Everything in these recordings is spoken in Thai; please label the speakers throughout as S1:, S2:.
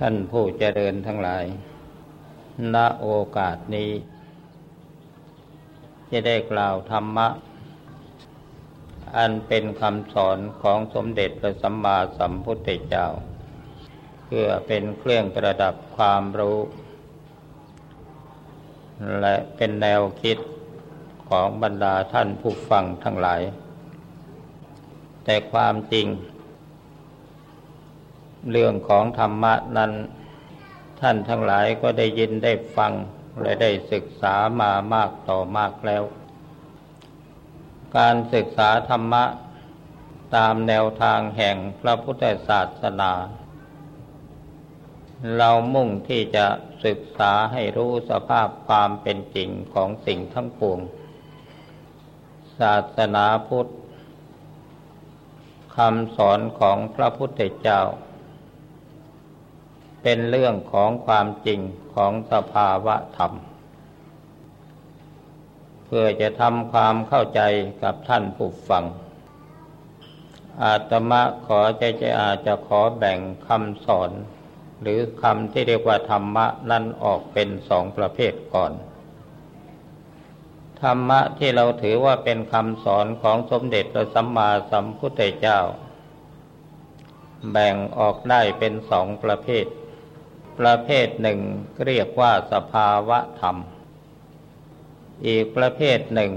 S1: ท่านผู้เจริญทั้งหลาย ณ โอกาสนี้ จะได้กล่าวธรรมะ อันเป็นคำสอนของสมเด็จพระสัมมาสัมพุทธเจ้า เพื่อเป็นเครื่องประดับความรู้ และเป็นแนวคิดของบรรดาท่านผู้ฟังทั้งหลาย แต่ความจริง เรื่องของธรรมะนั้น ท่านทั้งหลายก็ได้ยินได้ฟัง และได้ศึกษามามากต่อมากแล้ว การศึกษาธรรมะ ตามแนวทางแห่งพระพุทธศาสนา เรามุ่งที่จะศึกษาให้รู้สภาพความเป็นจริงของสิ่งทั้งปวง ศาสนาพุทธคำสอนของพระพุทธเจ้า เป็นเรื่องของความจริงของสภาวะธรรม เพื่อจะทำความเข้าใจกับท่านผู้ฟัง อาตมาขอใจจะอาจจะขอแบ่งคำสอน หรือคำที่เรียกว่าธรรมะนั้นออกเป็นสองประเภทก่อน ธรรมะที่เราถือว่าเป็นคำสอนของสมเด็จพระสัมมาสัมพุทธเจ้า แบ่งออกได้เป็นสองประเภท ประเภทหนึ่งเรียกว่าสภาวะธรรม อีกประเภทหนึ่ง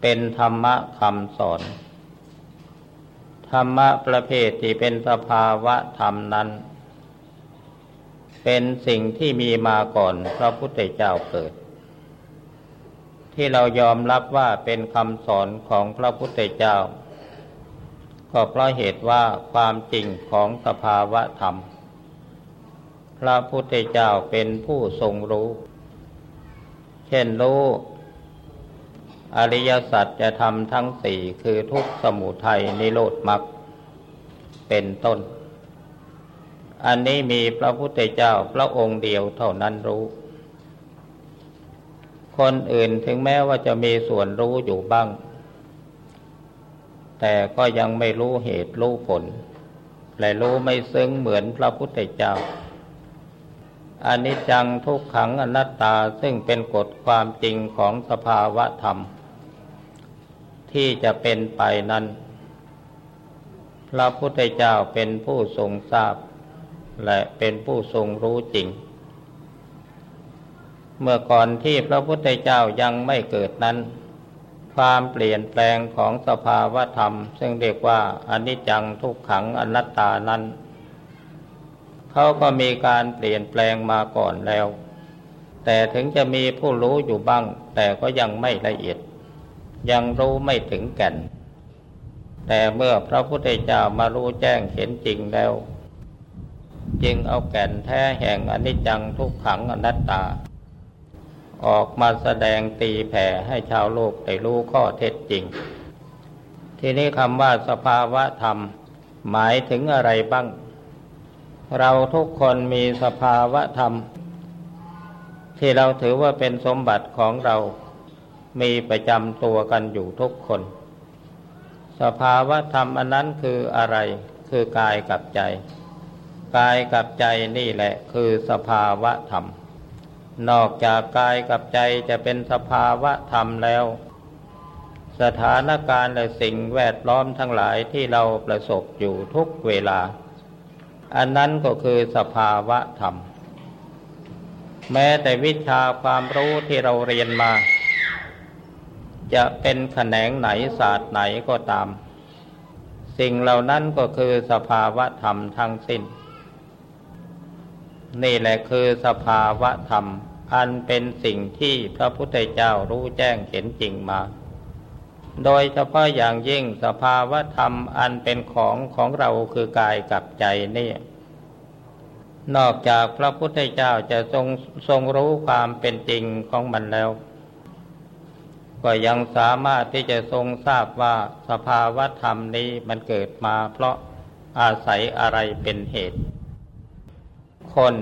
S1: เป็นธรรมะคำสอน ธรรมะประเภทที่เป็นสภาวะธรรมนั้น เป็นสิ่งที่มีมาก่อนพระพุทธเจ้าเกิด ที่เรายอมรับว่าเป็นคำสอนของพระพุทธเจ้า ก็เพราะเหตุว่าความจริงของสภาวะธรรม พระพุทธเจ้าเป็นผู้ทรงรู้ เช่นรู้ อริยสัจจะทำทั้งสี่คือทุกสมุทัยนิโรธมรรคเป็นต้น อันนี้มีพระพุทธเจ้าพระองค์เดียวเท่านั้นรู้ คนอื่นถึงแม้ว่าจะมีส่วนรู้อยู่บ้าง แต่ก็ยังไม่รู้เหตุรู้ผล และรู้ไม่ซึ้งเหมือนพระพุทธเจ้า อนิจจังทุกขังอนัตตาซึ่งเป็นกฎความจริงของสภาวะธรรม ที่จะเป็นไปนั้น พระพุทธเจ้าเป็นผู้ทรงทราบ และเป็นผู้ทรงรู้จริง เมื่อก่อนที่พระพุทธเจ้ายังไม่เกิดนั้น ความเปลี่ยนแปลงของสภาวะธรรม ซึ่งเรียกว่าอนิจจังทุกขังอนัตตานั้น เขาก็มีการเปลี่ยนแปลงมาก่อนแล้ว แต่ถึงจะมีผู้รู้อยู่บ้าง แต่ก็ยังไม่ละเอียด ยังรู้ไม่ถึงแก่น แต่เมื่อพระพุทธเจ้ามารู้แจ้งเห็นจริงแล้ว จึงเอาแก่นแท้แห่งอนิจจังทุกขังอนัตตา ออกมาแสดงตีแผ่ให้ชาวโลกได้รู้ข้อเท็จจริง ทีนี้คำว่าสภาวะธรรม หมายถึงอะไรบ้าง เราทุกคนมีสภาวะธรรม ที่เราถือว่าเป็นสมบัติของเรา มีประจำตัวกันอยู่ทุกคน สภาวะธรรมอันนั้นคืออะไร คือกายกับใจ กายกับใจนี่แหละคือสภาวะธรรม นอกจากกายกับใจจะเป็นสภาวะธรรมแล้ว สถานการณ์และสิ่งแวดล้อมทั้งหลายที่เราประสบอยู่ทุกเวลา อันนั้นก็คือสภาวะธรรม แม้แต่วิชาความรู้ที่เราเรียนมา จะเป็นแขนงไหนศาสตร์ไหนก็ตาม สิ่งเหล่านั้นก็คือสภาวะธรรมทั้งสิ้น นี่แหละคือสภาวะธรรม อันเป็นสิ่งที่พระพุทธเจ้ารู้แจ้งเห็นจริงมา โดยเฉพาะอย่างยิ่งสภาวะธรรมอันเป็นของของเราคือกายกับใจนี่นอกจากพระพุทธเจ้าจะทรงทรงรู้ความเป็นจริงของมันแล้ว ก็ยังสามารถที่จะทรงทราบว่าสภาวะธรรมนี้มันเกิดมาเพราะอาศัยอะไรเป็นเหตุ คน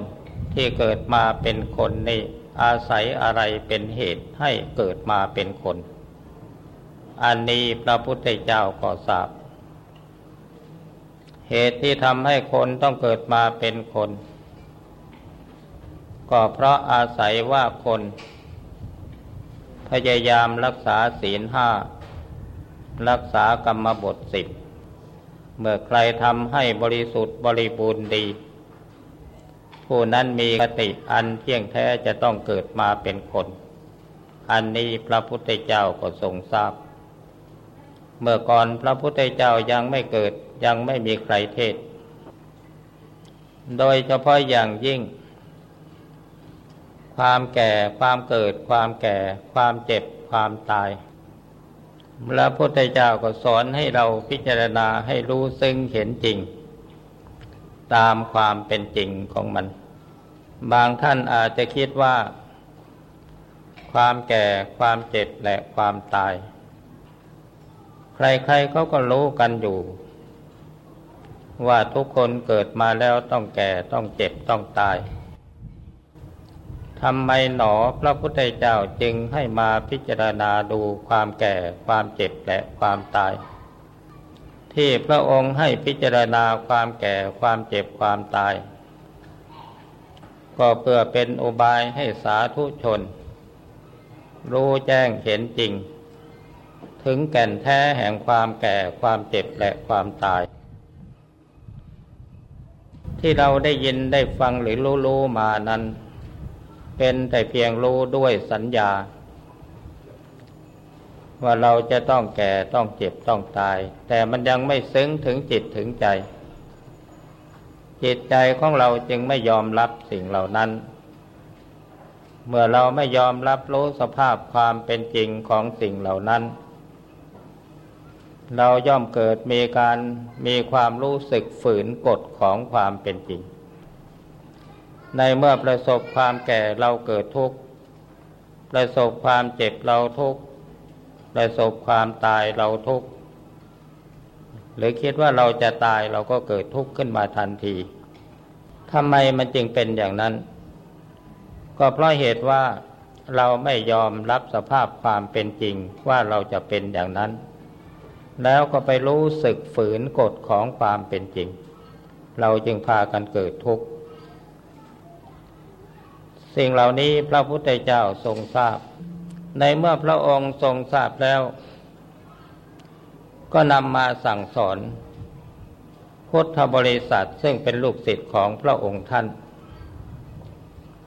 S1: ที่เกิดมาเป็นคนนี่อาศัยอะไรเป็นเหตุให้เกิดมาเป็นคน อันนี้พระพุทธเจ้าก็ทราบ เหตุที่ทำให้คนต้องเกิดมาเป็นคน ก็เพราะอาศัยว่าคน พยายามรักษาศีลห้า รักษากรรมบทสิบ เมื่อใครทำให้บริสุทธิ์บริบูรณ์ดี ผู้นั้นมีกติอันเที่ยงแท้จะต้องเกิดมาเป็นคนอันนี้พระพุทธเจ้าก็ทรงทราบ เมื่อก่อนพระพุทธเจ้ายังไม่เกิดยังไม่มีใครเทศ โดยเฉพาะอย่างยิ่ง ความแก่ความเกิด ความแก่ ความเจ็บความตาย พระพุทธเจ้าก็สอนให้เราพิจารณาให้รู้ซึ่งเห็นจริง ตามความเป็นจริงของมัน บางท่านอาจจะคิดว่า ความแก่ความเจ็บและความตาย ใครๆเขาก็รู้กันอยู่ ว่าทุกคนเกิดมาแล้วต้องแก่ต้องเจ็บต้องตายทำไมหนอพระพุทธเจ้าจึงให้มาพิจารณาดูความแก่ความเจ็บและความตาย ที่พระองค์ให้พิจารณาความแก่ความเจ็บความตาย ก็เพื่อเป็นอุบายให้สาธุชน รู้แจ้งเห็นจริง ถึงแก่นแท้แห่งความแก่ความเจ็บและความตาย ที่เราได้ยินได้ฟังหรือรู้รู้มานั้น เป็นแต่เพียงรู้ด้วยสัญญา ว่าเราจะต้องแก่ต้องเจ็บต้องตาย แต่มันยังไม่ซึ้งถึงจิตถึงใจ จิตใจของเราจึงไม่ยอมรับสิ่งเหล่านั้นเมื่อเราไม่ยอมรับรู้สภาพความเป็นจริงของสิ่งเหล่านั้น เราย่อมเกิดมีการมีความรู้สึกฝืนกฎของความเป็นจริง ในเมื่อประสบความแก่เราเกิดทุกข์ประสบความเจ็บเราทุกข์ประสบความตายเราทุกข์หรือคิดว่าเราจะตายเราก็เกิดทุกข์ขึ้นมาทันทีทำไมมันจึงเป็นอย่างนั้น ก็เพราะเหตุว่าเราไม่ยอมรับสภาพความเป็นจริงว่าเราจะเป็นอย่างนั้น แล้วก็ไปรู้สึกฝืนกฎของความเป็นจริง เราจึงพากันเกิดทุกข์ สิ่งเหล่านี้พระพุทธเจ้าทรงทราบ ในเมื่อพระองค์ทรงทราบแล้ว ก็นำมาสั่งสอน พุทธบริษัทซึ่งเป็นลูกศิษย์ของพระองค์ท่าน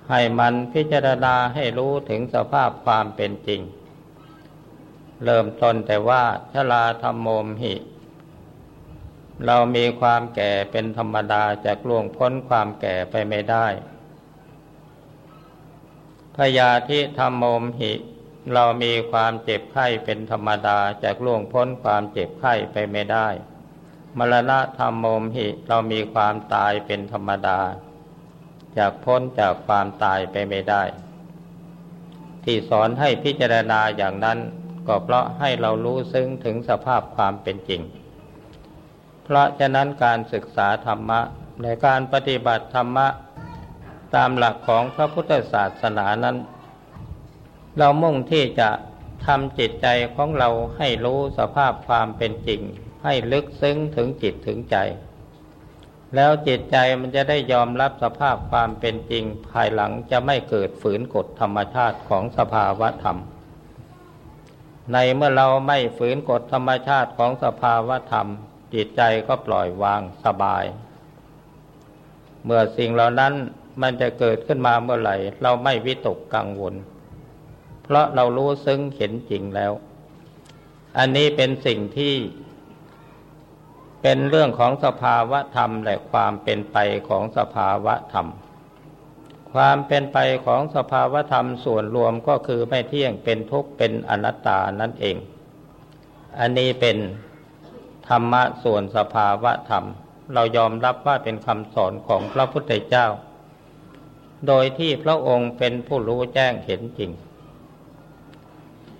S1: ให้มันพิจารณาให้รู้ถึงสภาพความเป็นจริง เริ่มต้นแต่ว่าชลาธรรมโมมหิ เรามีความแก่เป็นธรรมดาจะล่วงพ้นความแก่ไปไม่ได้ พยาธิธรรมโมมหิ เรามีความเจ็บไข้เป็นธรรมดาจะล่วงพ้นความเจ็บไข้ไปไม่ได้ มรณะธรรมโมมหิ เรามีความตายเป็นธรรมดาจากพ้นจากความตายไปไม่ได้ ที่สอนให้พิจารณาอย่างนั้น ก็เพราะให้เรารู้ซึ้งถึงสภาพความเป็นจริง เพราะฉะนั้นการศึกษาธรรมะในการปฏิบัติธรรมะ ตามหลักของพระพุทธศาสนานั้น เรามุ่งที่จะทำจิตใจของเราให้รู้สภาพความเป็นจริง ให้ลึกซึ้งถึงจิตถึงใจ แล้วจิตใจมันจะได้ยอมรับสภาพความเป็นจริง ภายหลังจะไม่เกิดฝืนกฎธรรมชาติของสภาวะธรรม ในเมื่อเราไม่ฝืนกฎธรรมชาติของสภาวธรรม จิตใจก็ปล่อยวางสบาย เมื่อสิ่งเหล่านั้นมันจะเกิดขึ้นมาเมื่อไหร่ เราไม่วิตกกังวล เพราะเรารู้ซึ้งเห็นจริงแล้ว อันนี้เป็นสิ่งที่ เป็นเรื่องของสภาวะธรรมและความเป็นไปของสภาวะธรรม ความเป็นไปของสภาวธรรมส่วนรวมก็คือไม่เที่ยงเป็นทุกข์เป็นอนัตตานั่นเอง อันนี้เป็นธรรมะส่วนสภาวธรรม เรายอมรับว่าเป็นคำสอนของพระพุทธเจ้า โดยที่พระองค์เป็นผู้รู้แจ้งเห็นจริง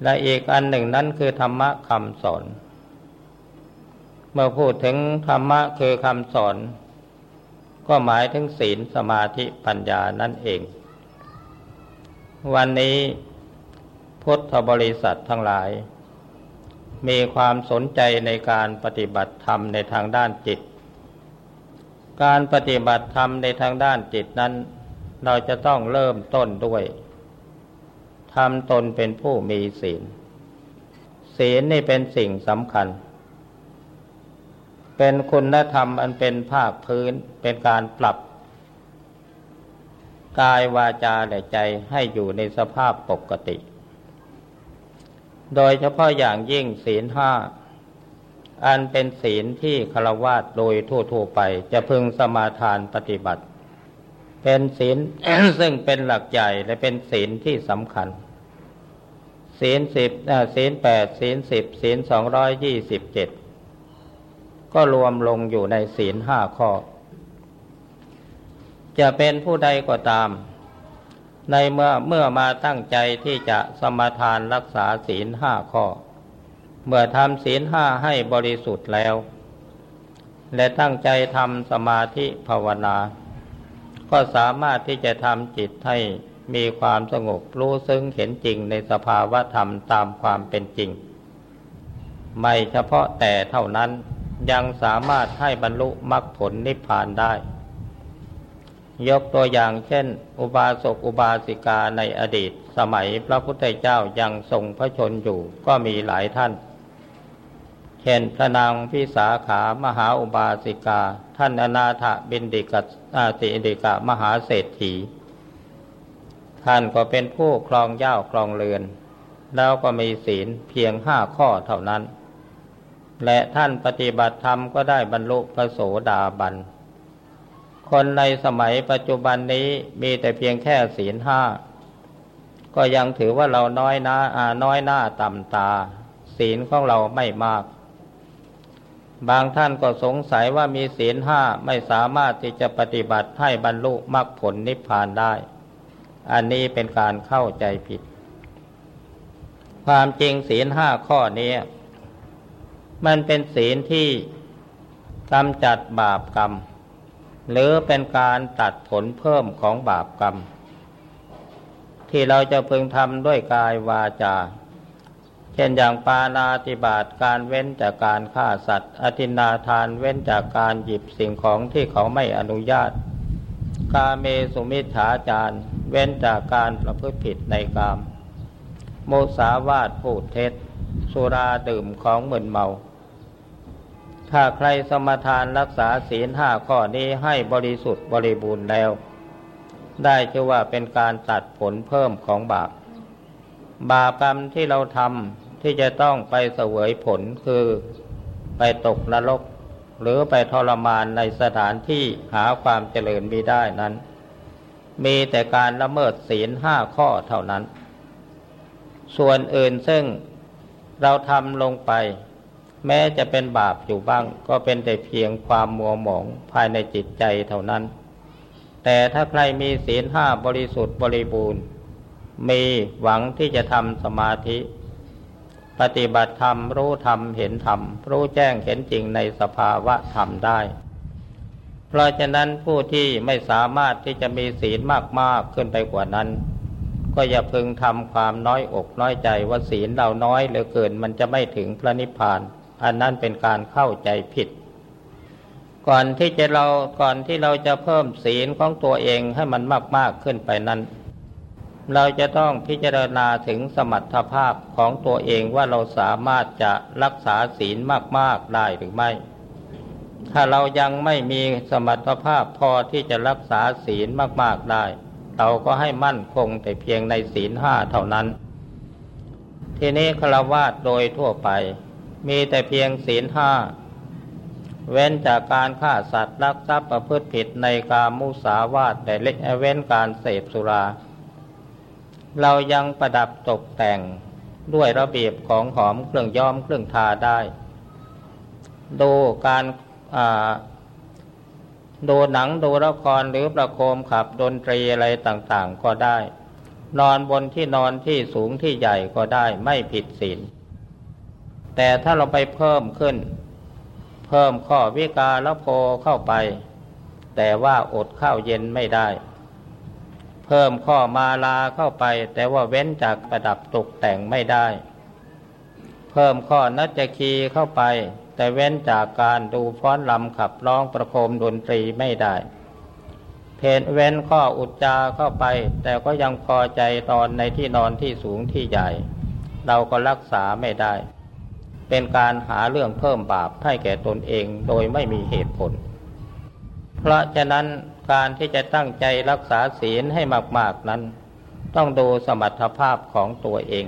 S1: และอีกอันหนึ่งนั้นคือธรรมะคำสอน เมื่อพูดถึงธรรมะคือคำสอน ก็หมายถึงศีลสมาธิปัญญานั่นเอง วันนี้พุทธบริษัททั้งหลาย มีความสนใจในการปฏิบัติธรรมในทางด้านจิต การปฏิบัติธรรมในทางด้านจิตนั้น เราจะต้องเริ่มต้นด้วยทำตนเป็นผู้มีศีล ศีลนี่เป็นสิ่งสำคัญเป็นคุณธรรมอันเป็นภาคพื้นเป็นการปรับ กายวาจาและใจให้อยู่ในสภาพปกติ โดยเฉพาะอย่างยิ่งศีลห้าอันเป็นศีลที่คารวะโดยทั่วๆไป จะพึงสมาทานปฏิบัติ เป็นศีลซึ่งเป็นหลักใหญ่และเป็นศีลที่สำคัญ ศีลสิบศีลแปดศีลสิบศีลสองร้อยยี่สิบเจ็ด ก็รวมลงอยู่ในศีลห้าข้อ จะเป็นผู้ใดก็ตาม ในเมื่อเมื่อมาตั้งใจที่จะสมทานรักษาศีลห้าข้อ เมื่อทำศีลห้าให้บริสุทธิ์แล้ว และตั้งใจทำสมาธิภาวนา ก็สามารถที่จะทำจิตให้มีความสงบรู้ซึ้งเห็นจริงในสภาวะธรรมตามความเป็นจริง ไม่เฉพาะแต่เท่านั้น ยังสามารถให้บรรลุมรรคผลนิพพานได้ ยกตัวอย่างเช่น อุบาสกอุบาสิกาในอดีต สมัยพระพุทธเจ้ายังทรงพระชนอยู่ก็มีหลายท่าน เช่นพระนางพิสาขามหาอุบาสิกา ท่านอนาถบินดิกอาติดิกะมหาเศรษฐี ท่านก็เป็นผู้ครองเย้าครองเรือน แล้วก็มีศีลเพียงห้าข้อเท่านั้น และท่านปฏิบัติธรรมก็ได้บรรลุพระโสดาบัน คนในสมัยปัจจุบันนี้มีแต่เพียงแค่ศีลห้า ก็ยังถือว่าเราน้อยหน้าน้อยหน้าต่ำตา ศีลของเราไม่มาก บางท่านก็สงสัยว่ามีศีลห้าไม่สามารถที่จะปฏิบัติให้บรรลุมรรคผลนิพพานได้ อันนี้เป็นการเข้าใจผิด ความจริงศีลห้าข้อนี้ มันเป็นศีลที่กำจัดบาปกรรม หรือเป็นการตัดผลเพิ่มของบาปกรรม ที่เราจะพึงทำด้วยกายวาจา เช่นอย่างปานาติบาตการเว้นจากการฆ่าสัตว์ อธินาทานเว้นจากการหยิบสิ่งของที่เขาไม่อนุญาต กาเมสุมิฉาจารเว้นจากการประพฤติผิดในกาม โมสาวาทพูดเท็จ สุราดื่มของเหมึนเมา ถ้าใครสมทานรักษาศีลห้าข้อนี้ให้บริสุทธิ์บริบูรณ์แล้ว ได้ชื่อว่าเป็นการตัดผลเพิ่มของบาป บาปกรรมที่เราทำที่จะต้องไปเสวยผลคือไปตกนรก หรือไปทรมานในสถานที่หาความเจริญมีได้นั้น มีแต่การละเมิดศีลห้าข้อเท่านั้น ส่วนอื่นซึ่งเราทำลงไป แม้จะเป็นบาปอยู่บ้าง ก็เป็นแต่เพียงความมัวหมองภายในจิตใจเท่านั้น แต่ถ้าใครมีศีลห้าบริสุทธิ์บริบูรณ์ มีหวังที่จะทำสมาธิ ปฏิบัติธรรมรู้ธรรมเห็นธรรม รู้แจ้งเห็นจริงในสภาวะธรรมได้ เพราะฉะนั้นผู้ที่ไม่สามารถที่จะมีศีลมากๆขึ้นไปกว่านั้นก็อย่าพึงทำความน้อยอกน้อยใจว่าศีลเราน้อยเหลือเกินมันจะไม่ถึงพระนิพพาน อันนั้นเป็นการเข้าใจผิด ก่อนที่จะเราก่อนที่เราจะเพิ่มศีลของตัวเองให้มันมาก ๆ ขึ้นไปนั้น เราจะต้องพิจารณาถึงสมรรถภาพของตัวเองว่าเราสามารถจะรักษาศีลมาก ๆ ได้หรือไม่ ถ้าเรายังไม่มีสมรรถภาพพอที่จะรักษาศีลมาก ๆ ได้ เราก็ให้มั่นคงแต่เพียงในศีลห้าเท่านั้นทีนี้ฆราวาสโดยทั่วไป มีแต่เพียงศีลห้า เว้นจากการฆ่าสัตว์รักทรัพย์ประพฤติผิดในกามุสาวาทแต่เล็กเว้นการเสพสุรา เรายังประดับตกแต่งด้วยระเบียบของหอมเครื่องย้อมเครื่องทาได้ ดูการดูหนังดูละครหรือประโคมขับดนตรีอะไรต่างๆก็ได้ นอนบนที่นอนที่สูงที่ใหญ่ก็ได้ไม่ผิดศีล แต่ถ้าเราไปเพิ่มขึ้น เพิ่มข้อวิกาละโพเข้าไป แต่ว่าอดข้าวเย็นไม่ได้ เพิ่มข้อมาลาเข้าไป แต่ว่าเว้นจากประดับตกแต่งไม่ได้ เพิ่มข้อนัจคีเข้าไป แต่เว้นจากการดูฟ้อนลำขับร้องประโคมดนตรีไม่ได้เพนเว้นข้ออุจจาเข้าไป แต่ก็ยังพอใจตอนในที่นอนที่สูงที่ใหญ่ เราก็รักษาไม่ได้ เป็นการหาเรื่องเพิ่มบาปให้แก่ตนเองโดยไม่มีเหตุผล เพราะฉะนั้นการที่จะตั้งใจรักษาศีลให้มาก ๆนั้น ต้องดูสมรรถภาพของตัวเอง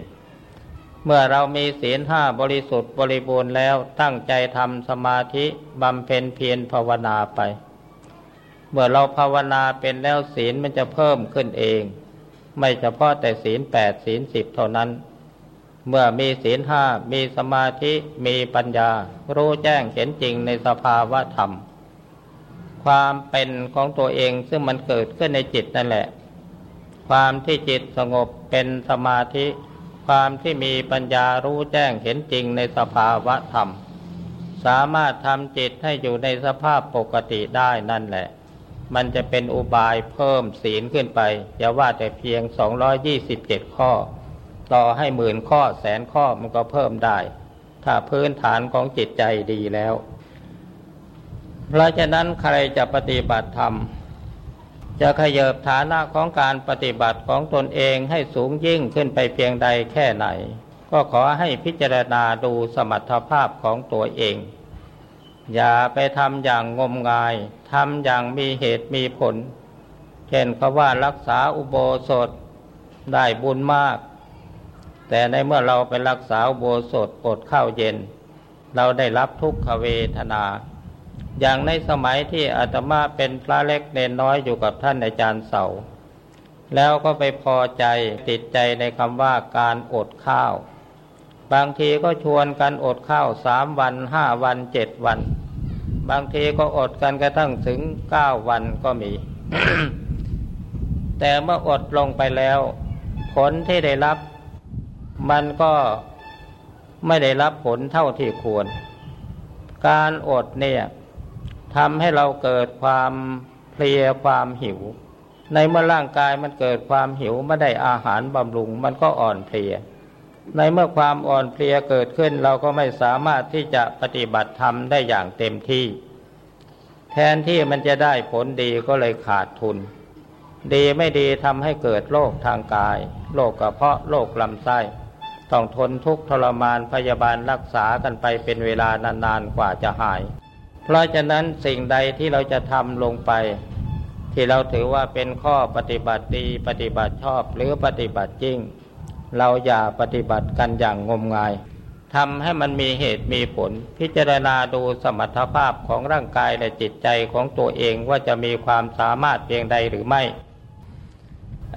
S1: เมื่อเรามีศีลห้าบริสุทธิ์บริบูรณ์แล้วตั้งใจทำสมาธิบำเพ็ญเพียรภาวนาไป เมื่อเราภาวนาเป็นแล้วศีลมันจะเพิ่มขึ้นเอง ไม่เฉพาะแต่ศีลแปดศีลสิบเท่านั้น เมื่อมีศีลห้ามีสมาธิมีปัญญา รู้แจ้งเห็นจริงในสภาวะธรรม ความเป็นของตัวเองซึ่งมันเกิดขึ้นในจิตนั่นแหละ ความที่จิตสงบเป็นสมาธิ ความที่มีปัญญารู้แจ้งเห็นจริงในสภาวะธรรม สามารถทำจิตให้อยู่ในสภาพปกติได้นั่นแหละ มันจะเป็นอุบายเพิ่มศีลขึ้นไปอย่าว่าแต่เพียง 227 ข้อ ต่อให้หมื่นข้อแสนข้อมันก็เพิ่มได้ ถ้าพื้นฐานของจิตใจดีแล้ว เพราะฉะนั้นใครจะปฏิบัติธรรม จะขยบฐานะของการปฏิบัติของตนเองให้สูงยิ่งขึ้นไปเพียงใดแค่ไหน ก็ขอให้พิจารณาดูสมรรถภาพของตัวเอง อย่าไปทำอย่างงมงายทำอย่างมีเหตุมีผล เช่นเขาว่ารักษาอุโบสถได้บุญมาก แต่ในเมื่อเราไปรักษาโบสถอดข้าวเย็น เราได้รับทุกขเวทนา อย่างในสมัยที่อาตมาเป็นพระเล็กเนนน้อยอยู่กับท่านอาจารย์เสา แล้วก็ไปพอใจติดใจในคำว่าการอดข้าว บางทีก็ชวนกันอดข้าวสามวันห้าวันเจ็ดวัน บางทีก็อดกันกระทั่งถึงเก้าวันก็มี แต่เมื่ออดลงไปแล้ว ผลที่ได้รับ มันก็ไม่ได้รับผลเท่าที่ควร การอดเนี่ยทำให้เราเกิดความเพลียความหิว ในเมื่อร่างกายมันเกิดความหิวไม่ได้อาหารบำรุง มันก็อ่อนเพลีย ในเมื่อความอ่อนเพลียเกิดขึ้นเราก็ไม่สามารถที่จะปฏิบัติธรรมได้อย่างเต็มที่ แทนที่มันจะได้ผลดีก็เลยขาดทุน ดีไม่ดีทำให้เกิดโรคทางกายโรคกระเพาะโรคลำไส้ ต้องทนทุกข์ทรมานพยาบาลรักษากันไปเป็นเวลานานๆกว่าจะหาย เพราะฉะนั้นสิ่งใดที่เราจะทำลงไป ที่เราถือว่าเป็นข้อปฏิบัติดีปฏิบัติชอบหรือปฏิบัติจริง เราอย่าปฏิบัติกันอย่างงมงายทำให้มันมีเหตุมีผล พิจารณาดูสมรรถภาพของร่างกายและจิตใจของตัวเองว่าจะมีความสามารถเพียงใดหรือไม่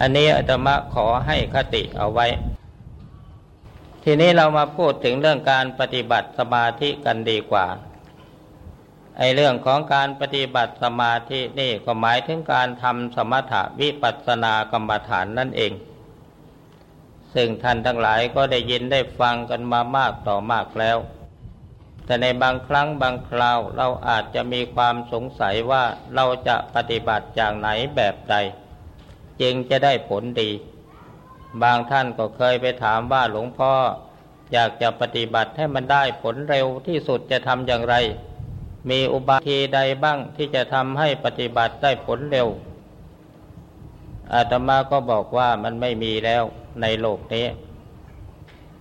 S1: อันนี้อาตมาขอให้คติเอาไว้ ทีนี้เรามาพูดถึงเรื่องการปฏิบัติสมาธิกันดีกว่า ไอเรื่องของการปฏิบัติสมาธินี่ก็หมายถึงการทำสมถะวิปัสสนากรรมฐานนั่นเอง ซึ่งท่านทั้งหลายก็ได้ยินได้ฟังกันมามากต่อมากแล้ว แต่ในบางครั้งบางคราวเราอาจจะมีความสงสัยว่าเราจะปฏิบัติอย่างไหนแบบใด จึงจะได้ผลดี บางท่านก็เคยไปถามว่าหลวงพ่อ อยากจะปฏิบัติให้มันได้ผลเร็วที่สุดจะทำอย่างไร มีอุบายทีใดบ้างที่จะทำให้ปฏิบัติได้ผลเร็ว อาตมาก็บอกว่ามันไม่มีแล้วในโลกนี้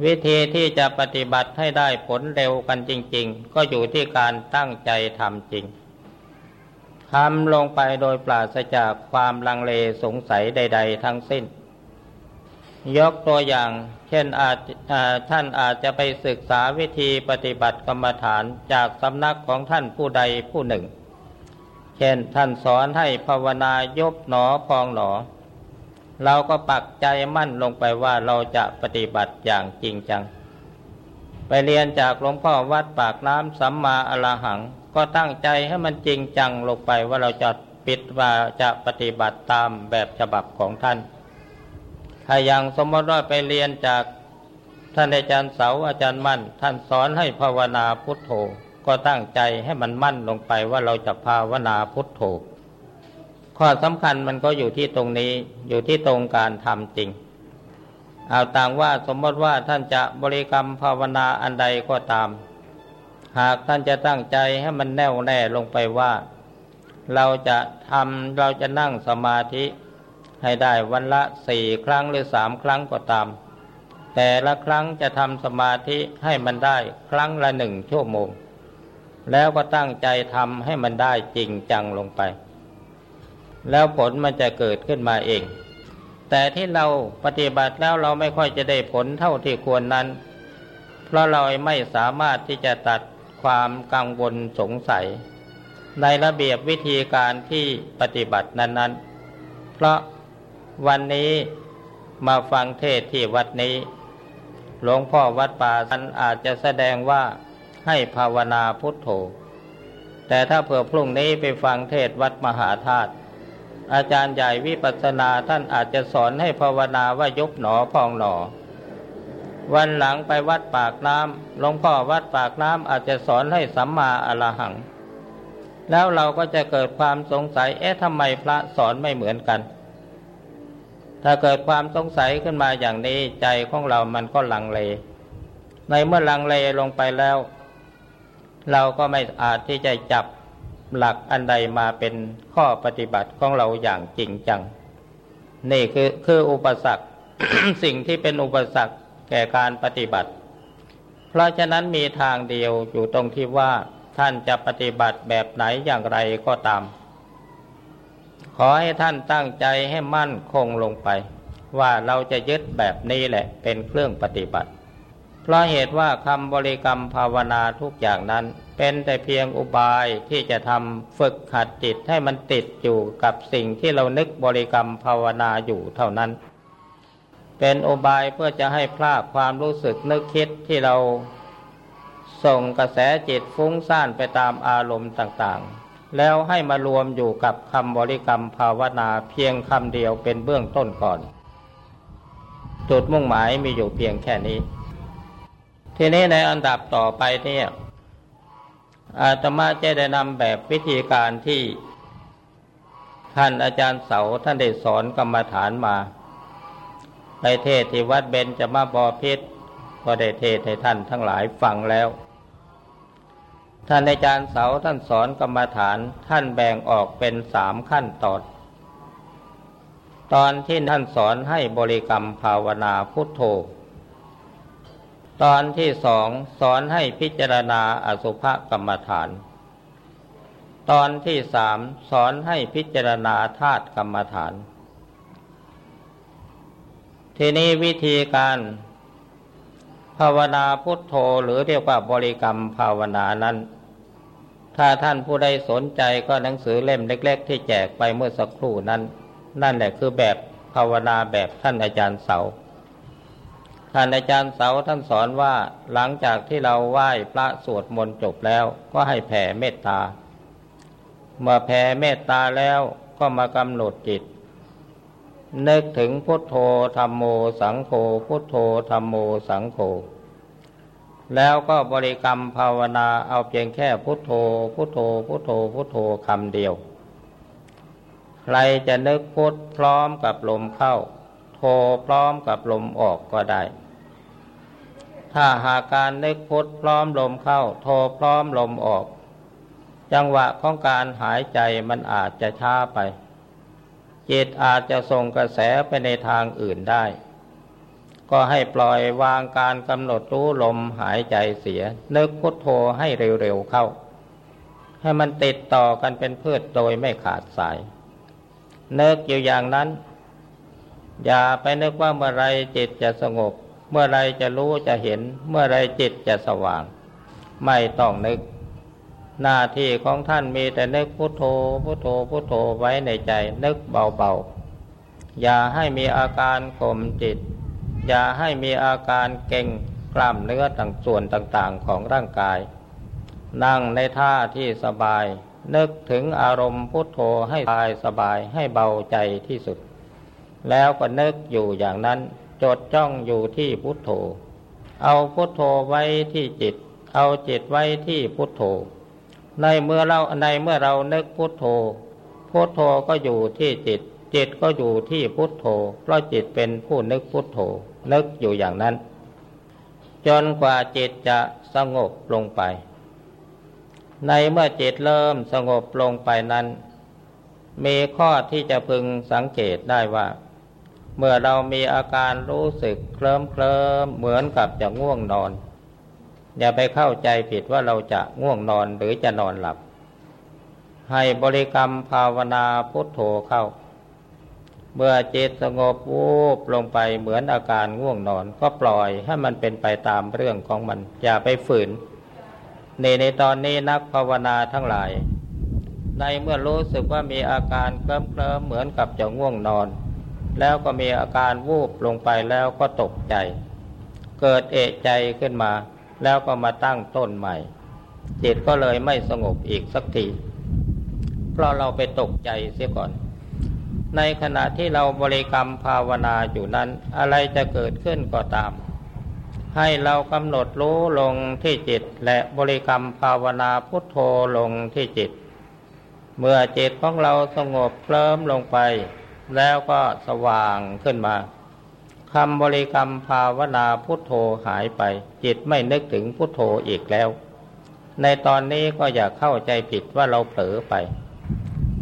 S1: วิธีที่จะปฏิบัติให้ได้ผลเร็วกันจริง ๆ ก็อยู่ที่การตั้งใจทำจริงทำลงไปโดยปราศจากความลังเลสงสัยใด ๆ ทั้งสิ้น ยกตัวอย่าง เช่นอาจท่านอาจจะไปศึกษาวิธีปฏิบัติกรรมฐานจากสำนักของท่านผู้ใดผู้หนึ่ง เช่นท่านสอนให้ภาวนายบหนอพองหนอ เราก็ปักใจมั่นลงไปว่าเราจะปฏิบัติอย่างจริงจัง ไปเรียนจากหลวงพ่อวัดปากน้ำสัมมาอรหัง ก็ตั้งใจให้มันจริงจังลงไปว่าเราจะปิดว่าจะปฏิบัติตามแบบฉบับของท่าน ถ้าอย่างสมมติว่าไปเรียนจากท่านอาจารย์เสาอาจารย์มั่น ท่านสอนให้ภาวนาพุทโธ ก็ตั้งใจให้มันมั่นลงไปว่าเราจะภาวนาพุทโธ ข้อสำคัญมันก็อยู่ที่ตรงนี้อยู่ที่ตรงการทำจริง เอาต่างว่าสมมติว่าท่านจะบริกรรมภาวนาอันใดก็ตาม หากท่านจะตั้งใจให้มันแน่วแน่ลงไปว่า เราจะทำเราจะนั่งสมาธิ ให้ได้วันละสี่ครั้งหรือสามครั้งก็ตาม แต่ละครั้งจะทำสมาธิให้มันได้ครั้งละหนึ่งชั่วโมง แล้วก็ตั้งใจทำให้มันได้จริงจังลงไป แล้วผลมันจะเกิดขึ้นมาเอง แต่ที่เราปฏิบัติแล้วเราไม่ค่อยจะได้ผลเท่าที่ควรนั้น เพราะเราไม่สามารถที่จะตัดความกังวลสงสัย ในระเบียบวิธีการที่ปฏิบัตินั้น ๆ เพราะ วันนี้มาฟังเทศที่วัดนี้ หลวงพ่อวัดป่าท่านอาจจะแสดงว่าให้ภาวนาพุทโธ แต่ถ้าเผื่อพรุ่งนี้ไปฟังเทศวัดมหาธาตุอาจารย์ใหญ่วิปัสสนาท่านอาจจะสอนให้ภาวนาว่ายกหนอพองหนอ วันหลังไปวัดปากน้ำหลวงพ่อวัดปากน้ำอาจจะสอนให้สัมมาอรหัง แล้วเราก็จะเกิดความสงสัยเอ๊ะทำไมพระสอนไม่เหมือนกัน ถ้าเกิดความสงสัยขึ้นมาอย่างนี้ใจของเรามันก็ลังเล ในเมื่อลังเลลงไปแล้ว เราก็ไม่อาจที่จะจับหลักอันใดมาเป็นข้อปฏิบัติของเราอย่างจริงจัง นี่คือคืออุปสรรคสิ่งที่เป็นอุปสรรคแก่การปฏิบัติ เพราะฉะนั้นมีทางเดียวอยู่ตรงที่ว่าท่านจะปฏิบัติแบบไหนอย่างไรก็ตาม ขอให้ท่านตั้งใจให้มั่นคงลงไป ว่าเราจะยึดแบบนี้แหละเป็นเครื่องปฏิบัติ เพราะเหตุว่าคำบริกรรมภาวนาทุกอย่างนั้น เป็นแต่เพียงอุบายที่จะทำฝึกขัดจิตให้มันติดอยู่กับสิ่งที่เรานึกบริกรรมภาวนาอยู่เท่านั้น เป็นอุบายเพื่อจะให้พลาดความรู้สึกนึกคิดที่เราส่งกระแสจิตฟุ้งซ่านไปตามอารมณ์ต่างๆ แล้วให้มารวมอยู่กับคำบริกรรมภาวนาเพียงคำเดียวเป็นเบื้องต้นก่อน จุดมุ่งหมายมีอยู่เพียงแค่นี้ ทีนี้ในอันดับต่อไปเนี่ยอาตมาจะได้นำแบบวิธีการที่ท่านอาจารย์เสาท่านได้สอนกรรมฐานมาไปเทศที่วัดเบญจะมาบอพิษก็ได้เทศให้ท่านทั้งหลายฟังแล้ว ท่านอาจารย์เสาท่านสอนกรรมฐานท่านแบ่งออกเป็นสามขั้นตอน ตอนที่ท่านสอนให้บริกรรมภาวนาพุทโธ ตอนที่สองสอนให้พิจารณาอสุภกรรมฐาน ตอนที่สามสอนให้พิจารณาธาตุกรรมฐาน ทีนี้วิธีการภาวนาพุทโธหรือเรียกว่าบริกรรมภาวนานั้น ถ้าท่านผู้ใดสนใจก็หนังสือเล่มเล็ก ๆ ที่แจกไปเมื่อสักครู่นั้น นั่นแหละคือแบบภาวนาแบบท่านอาจารย์เสา ท่านอาจารย์เสาท่านสอนว่าหลังจากที่เราไหว้พระสวดมนต์จบแล้วก็ให้แผ่เมตตา เมื่อแผ่เมตตาแล้วก็มากำหนดจิต นึกถึงพุทโธธรรมโมสังโฆพุทโธธรรมโมสังโฆ แล้วก็บริกรรมภาวนาเอาเพียงแค่พุทโธ พุทโธ พุทโธ พุทโธคำเดียว ใครจะนึกพุทพร้อมกับลมเข้า โธพร้อมกับลมออกก็ได้ ถ้าหากการนึกพุทพร้อมลมเข้า โธพร้อมลมออก จังหวะของการหายใจมันอาจจะช้าไปจิตอาจจะส่งกระแสไปในทางอื่นได้ ก็ให้ปล่อยวางการกำหนดรู้ลมหายใจเสีย นึกพุทโธให้เร็วๆเข้า ให้มันติดต่อกันเป็นพืชโดยไม่ขาดสาย นึกอยู่อย่างนั้น อย่าไปนึกว่าเมื่อไรจิตจะสงบ เมื่อไรจะรู้จะเห็น เมื่อไรจิตจะสว่าง ไม่ต้องนึก หน้าที่ของท่านมีแต่นึกพุทโธพุทโธพุทโธไว้ในใจ นึกเบาๆอย่าให้มีอาการข่มจิต อย่าให้มีอาการเก่งกล้ามเนื้อต่างส่วนต่างๆของร่างกาย นั่งในท่าที่สบาย นึกถึงอารมณ์พุทโธให้สบายสบายให้เบาใจที่สุด แล้วก็นึกอยู่อย่างนั้น จดจ้องอยู่ที่พุทโธ เอาพุทโธไว้ที่จิต เอาจิตไว้ที่พุทโธ ในเมื่อเราในเมื่อเรานึกพุทโธพุทโธก็อยู่ที่จิต จิตก็อยู่ที่พุทโธ เพราะจิตเป็นผู้นึกพุทโธ นึกอยู่อย่างนั้น จนกว่าจิตจะสงบลงไป ในเมื่อจิตเริ่มสงบลงไปนั้น มีข้อที่จะพึงสังเกตได้ว่า เมื่อเรามีอาการรู้สึกเคลิ้มเคลิมเหมือนกับจะง่วงนอน อย่าไปเข้าใจผิดว่าเราจะง่วงนอนหรือจะนอนหลับ ให้บริกรรมภาวนาพุทโธเข้า เมื่อจิตสงบวูบลงไปเหมือนอาการง่วงนอน ก็ปล่อยให้มันเป็นไปตามเรื่องของมัน อย่าไปฝืนในในตอนนี้นักภาวนาทั้งหลาย ในเมื่อรู้สึกว่ามีอาการเคลิ้มเคลิมเหมือนกับจะง่วงนอน แล้วก็มีอาการวูบลงไปแล้วก็ตกใจ เกิดเอะใจขึ้นมา แล้วก็มาตั้งต้นใหม่ จิตก็เลยไม่สงบอีกสักที เพราะเราไปตกใจเสียก่อน ในขณะที่เราบริกรรมภาวนาอยู่นั้น อะไรจะเกิดขึ้นก็ตาม ให้เรากำหนดรู้ลงที่จิต และบริกรรมภาวนาพุทโธลงที่จิต เมื่อจิตของเราสงบเคลิ้มลงไป แล้วก็สว่างขึ้นมาคำบริกรรมภาวนาพุทโธหายไป จิตไม่นึกถึงพุทโธอีกแล้ว ในตอนนี้ก็อย่าเข้าใจผิดว่าเราเผลอไป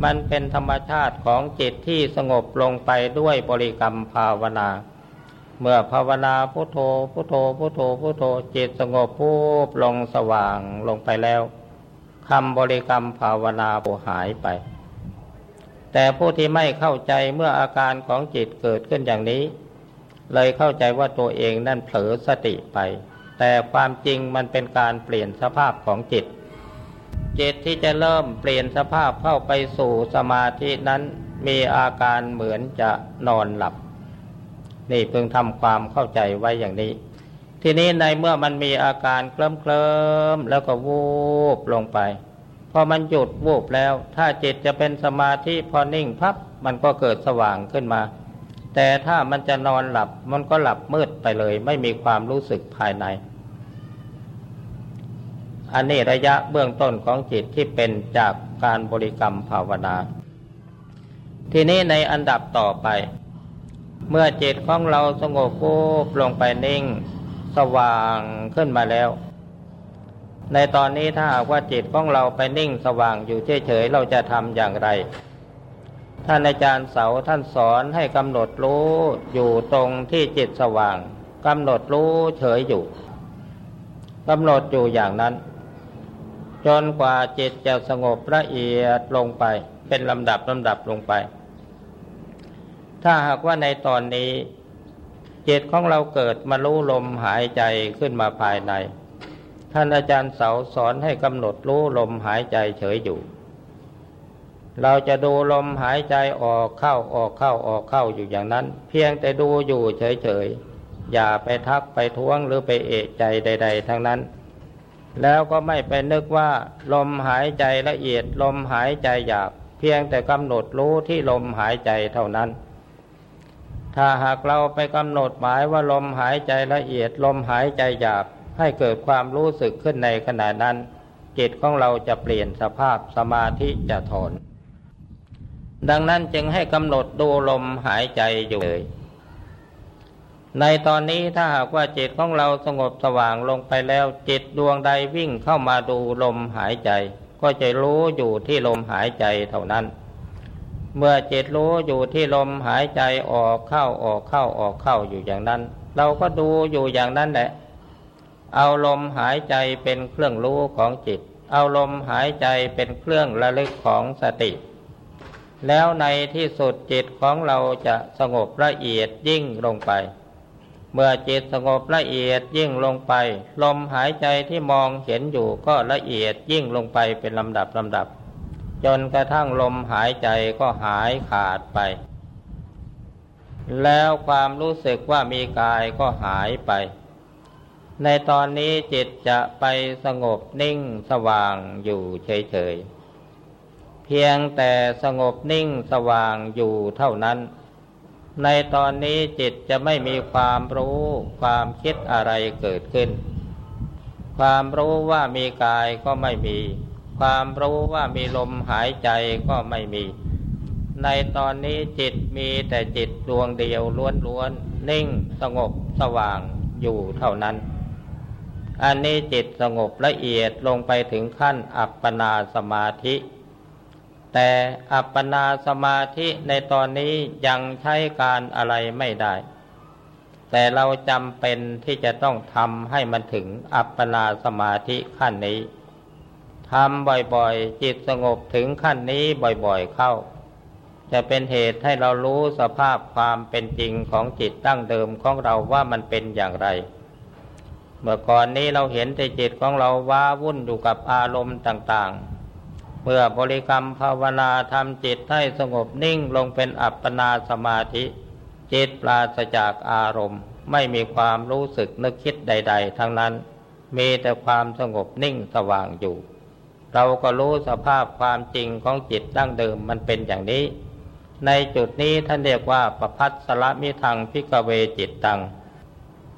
S1: มันเป็นธรรมชาติของจิตที่สงบลงไปด้วยบริกรรมภาวนา เมื่อภาวนาพุโทโธพุโทโธพุโทโธพุโทโธจิตสงบพูบลงสว่างลงไปแล้วคำบริกรรมภาวนาโหายไป แต่ผู้ที่ไม่เข้าใจเมื่ออาการของจิตเกิดขึ้นอย่างนี้ เลยเข้าใจว่าตัวเองนั่นเผลอสติไป แต่ความจริงมันเป็นการเปลี่ยนสภาพของจิต จิตที่จะเริ่มเปลี่ยนสภาพเข้าไปสู่สมาธินั้นมีอาการเหมือนจะนอนหลับ นี่เพิ่งทำความเข้าใจไว้อย่างนี้ ทีนี้ในเมื่อมันมีอาการเคลิ้มเคลิมแล้วก็วูบลงไป พอมันหยุดวูบแล้ว ถ้าจิตจะเป็นสมาธิพอนิ่งพับมันก็เกิดสว่างขึ้นมา แต่ถ้ามันจะนอนหลับมันก็หลับมืดไปเลย ไม่มีความรู้สึกภายใน อันนี้ระยะเบื้องต้นของจิตที่เป็นจากการบริกรรมภาวนา ทีนี้ในอันดับต่อไป เมื่อจิตของเราสงบปุ๊บลงไปนิ่ง สว่างขึ้นมาแล้ว ในตอนนี้ถ้าหากว่าจิตของเราไปนิ่งสว่างอยู่เฉยๆเราจะทำอย่างไร ท่านอาจารย์เสาท่านสอนให้กำหนดรู้อยู่ตรงที่จิตสว่างกำหนดรู้เฉยอยู่กำหนดอยู่อย่างนั้น จนกว่าจิตจะสงบละเอียดลงไป เป็นลำดับลำดับลงไป ถ้าหากว่าในตอนนี้จิตของเราเกิดมารู้ลมหายใจขึ้นมาภายใน ท่านอาจารย์เสาสอนให้กำหนดรู้ลมหายใจเฉยอยู่ เราจะดูลมหายใจออกเข้าออกเข้าออกเข้าอยู่อย่างนั้น เพียงแต่ดูอยู่เฉยๆอย่าไปทักไปท้วงหรือไปเอะใจใด ๆ ทั้งนั้น แล้วก็ไม่ไปนึกว่า ลมหายใจละเอียด ลมหายใจหยาบ เพียงแต่กำหนดรู้ที่ลมหายใจเท่านั้น ถ้าหากเราไปกำหนดหมายว่าลมหายใจละเอียด ลมหายใจหยาบ ให้เกิดความรู้สึกขึ้นในขณะนั้น จิตของเราจะเปลี่ยนสภาพสมาธิจะถอน ดังนั้นจึงให้กำหนดดูลมหายใจอยู่เลย ในตอนนี้ถ้าหากว่าจิตของเราสงบสว่างลงไปแล้ว จิตดวงใดวิ่งเข้ามาดูลมหายใจ ก็จะรู้อยู่ที่ลมหายใจเท่านั้น เมื่อจิตรู้อยู่ที่ลมหายใจออกเข้าออกเข้าออกเข้าอยู่อย่างนั้น เราก็ดูอยู่อย่างนั้นแหละ เอาลมหายใจเป็นเครื่องรู้ของจิต เอาลมหายใจเป็นเครื่องระลึกของสติแล้วในที่สุดจิตของเราจะสงบละเอียดยิ่งลงไป เมื่อจิตสงบละเอียดยิ่งลงไป ลมหายใจที่มองเห็นอยู่ก็ละเอียดยิ่งลงไปเป็นลำดับลำดับ จนกระทั่งลมหายใจก็หายขาดไป แล้วความรู้สึกว่ามีกายก็หายไป ในตอนนี้จิตจะไปสงบนิ่งสว่างอยู่เฉยๆเพียงแต่สงบนิ่งสว่างอยู่เท่านั้น ในตอนนี้จิตจะไม่มีความรู้ความคิดอะไรเกิดขึ้น ความรู้ว่ามีกายก็ไม่มี ความรู้ว่ามีลมหายใจก็ไม่มี ในตอนนี้จิตมีแต่จิตดวงเดียวล้วนๆนิ่งสงบสว่างอยู่เท่านั้น อันนี้จิตสงบละเอียดลงไปถึงขั้นอัปปนาสมาธิ แต่อัปปนาสมาธิในตอนนี้ยังใช้การอะไรไม่ได้ แต่เราจำเป็นที่จะต้องทำให้มันถึงอัปปนาสมาธิขั้นนี้ทำบ่อยๆ จิตสงบถึงขั้นนี้บ่อยๆเข้า จะเป็นเหตุให้เรารู้สภาพความเป็นจริงของจิตตั้งเดิมของเราว่ามันเป็นอย่างไร เมื่อก่อนนี้เราเห็นแต่จิตของเราว้าวุ่นอยู่กับอารมณ์ต่างๆ เมื่อบริกรรมภาวนาทำจิตให้สงบนิ่งลงเป็นอัปปนาสมาธิ จิตปราศจากอารมณ์ ไม่มีความรู้สึกนึกคิดใด ๆ ทั้งนั้น มีแต่ความสงบนิ่งสว่างอยู่ เราก็รู้สภาพความจริงของจิตดั้งเดิมมันเป็นอย่างนี้ ในจุดนี้ท่านเรียกว่าประพัดสละมิทางพิกเวจิตตัง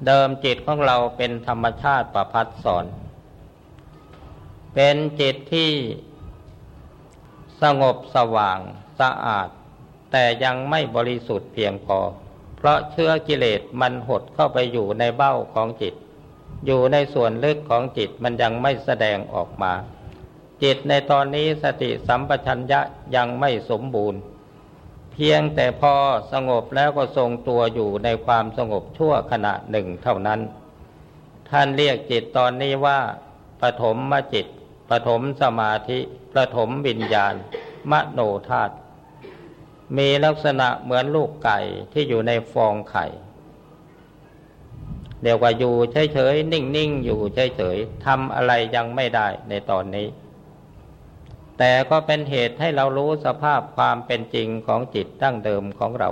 S1: เดิมจิตของเราเป็นธรรมชาติประพัดสอน เป็นจิตที่ สงบสว่างสะอาด แต่ยังไม่บริสุทธิ์เพียงพอ เพราะเชื้อกิเลสมันหดเข้าไปอยู่ในเบ้าของจิต อยู่ในส่วนลึกของจิตมันยังไม่แสดงออกมา จิตในตอนนี้สติสัมปชัญญะยังไม่สมบูรณ์ เพียงแต่พอสงบแล้วก็ทรงตัวอยู่ในความสงบชั่วขณะหนึ่งเท่านั้น ท่านเรียกจิตตอนนี้ว่าปฐมมจิต ปฐมสมาธิปฐมวิญญาณ มโนธาตุมีลักษณะเหมือนลูกไก่ที่อยู่ในฟองไข่เดี๋ยวว่าอยู่เฉยๆนิ่งๆอยู่เฉยๆทำอะไรยังไม่ได้ในตอนนี้ แต่ก็เป็นเหตุให้เรารู้สภาพความเป็นจริงของจิตตั้งเดิมของเรา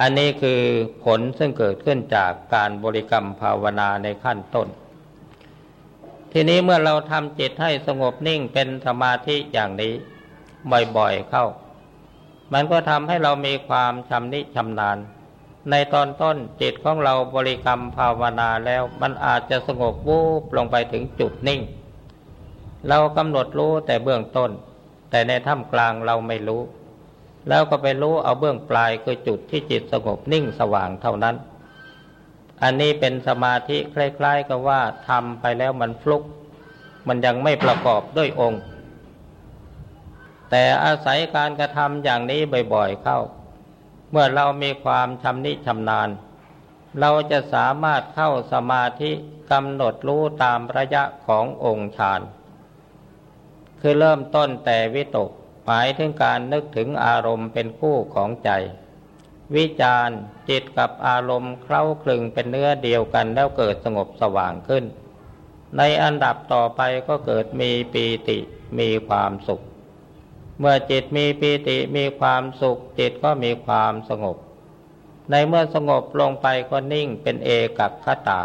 S1: อันนี้คือผลซึ่งเกิดขึ้นจากการบริกรรมภาวนาในขั้นต้น ทีนี้เมื่อเราทำจิตให้สงบนิ่งเป็นสมาธิอย่างนี้ บ่อยๆเข้า มันก็ทำให้เรามีความชำนิชำนาญ ในตอนต้นจิตของเราบริกรรมภาวนาแล้วมันอาจจะสงบวูบลงไปถึงจุดนิ่ง เรากำหนดรู้แต่เบื้องต้น แต่ในถ้ำกลางเราไม่รู้ แล้วก็ไปรู้เอาเบื้องปลายคือจุดที่จิตสงบนิ่งสว่างเท่านั้น อันนี้เป็นสมาธิคล้ายๆ กับว่าทำไปแล้วมันฟลุก มันยังไม่ประกอบด้วยองค์ แต่อาศัยการกระทำอย่างนี้บ่อยๆเข้า เมื่อเรามีความชำนิชำนาญ เราจะสามารถเข้าสมาธิกำหนดรู้ตามระยะขององค์ฌาน คือเริ่มต้นแต่วิตกหมายถึงการนึกถึงอารมณ์เป็นคู่ของใจ วิจารจิตกับอารมณ์เคล้าคลึงเป็นเนื้อเดียวกันแล้วเกิดสงบสว่างขึ้น ในอันดับต่อไปก็เกิดมีปีติมีความสุข เมื่อจิตมีปีติมีความสุข จิตก็มีความสงบ ในเมื่อสงบลงไปก็นิ่งเป็นเอกัคตา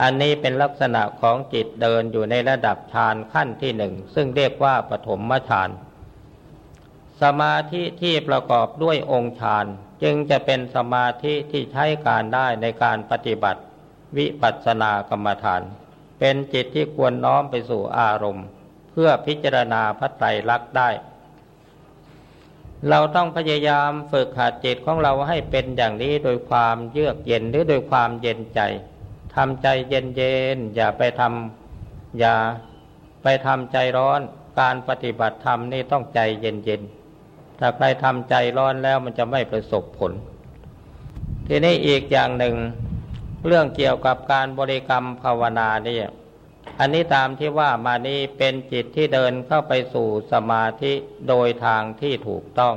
S1: อันนี้เป็นลักษณะของจิตเดินอยู่ในระดับฌานขั้นที่หนึ่งซึ่งเรียกว่าปฐมฌาน สมาธิที่ประกอบด้วยองค์ฌานจึงจะเป็นสมาธิที่ใช้การได้ในการปฏิบัติ วิปัสสนากรรมฐาน เป็นจิตที่ควรน้อมไปสู่อารมณ์ เพื่อพิจารณาพระไตรลักษณ์ได้ เราต้องพยายามฝึกหัดจิตของเราให้เป็นอย่างนี้โดยความเยือกเย็นหรือโดยความเย็นใจทำใจเย็นๆอย่าไปทำอย่าไปทำใจร้อน การปฏิบัติธรรมนี่ต้องใจเย็นๆ ถ้าใครทำใจร้อนแล้วมันจะไม่ประสบผล ทีนี้อีกอย่างหนึ่ง เรื่องเกี่ยวกับการบริกรรมภาวนาเนี่ย อันนี้ตามที่ว่ามานี้เป็นจิตที่เดินเข้าไปสู่สมาธิโดยทางที่ถูกต้อง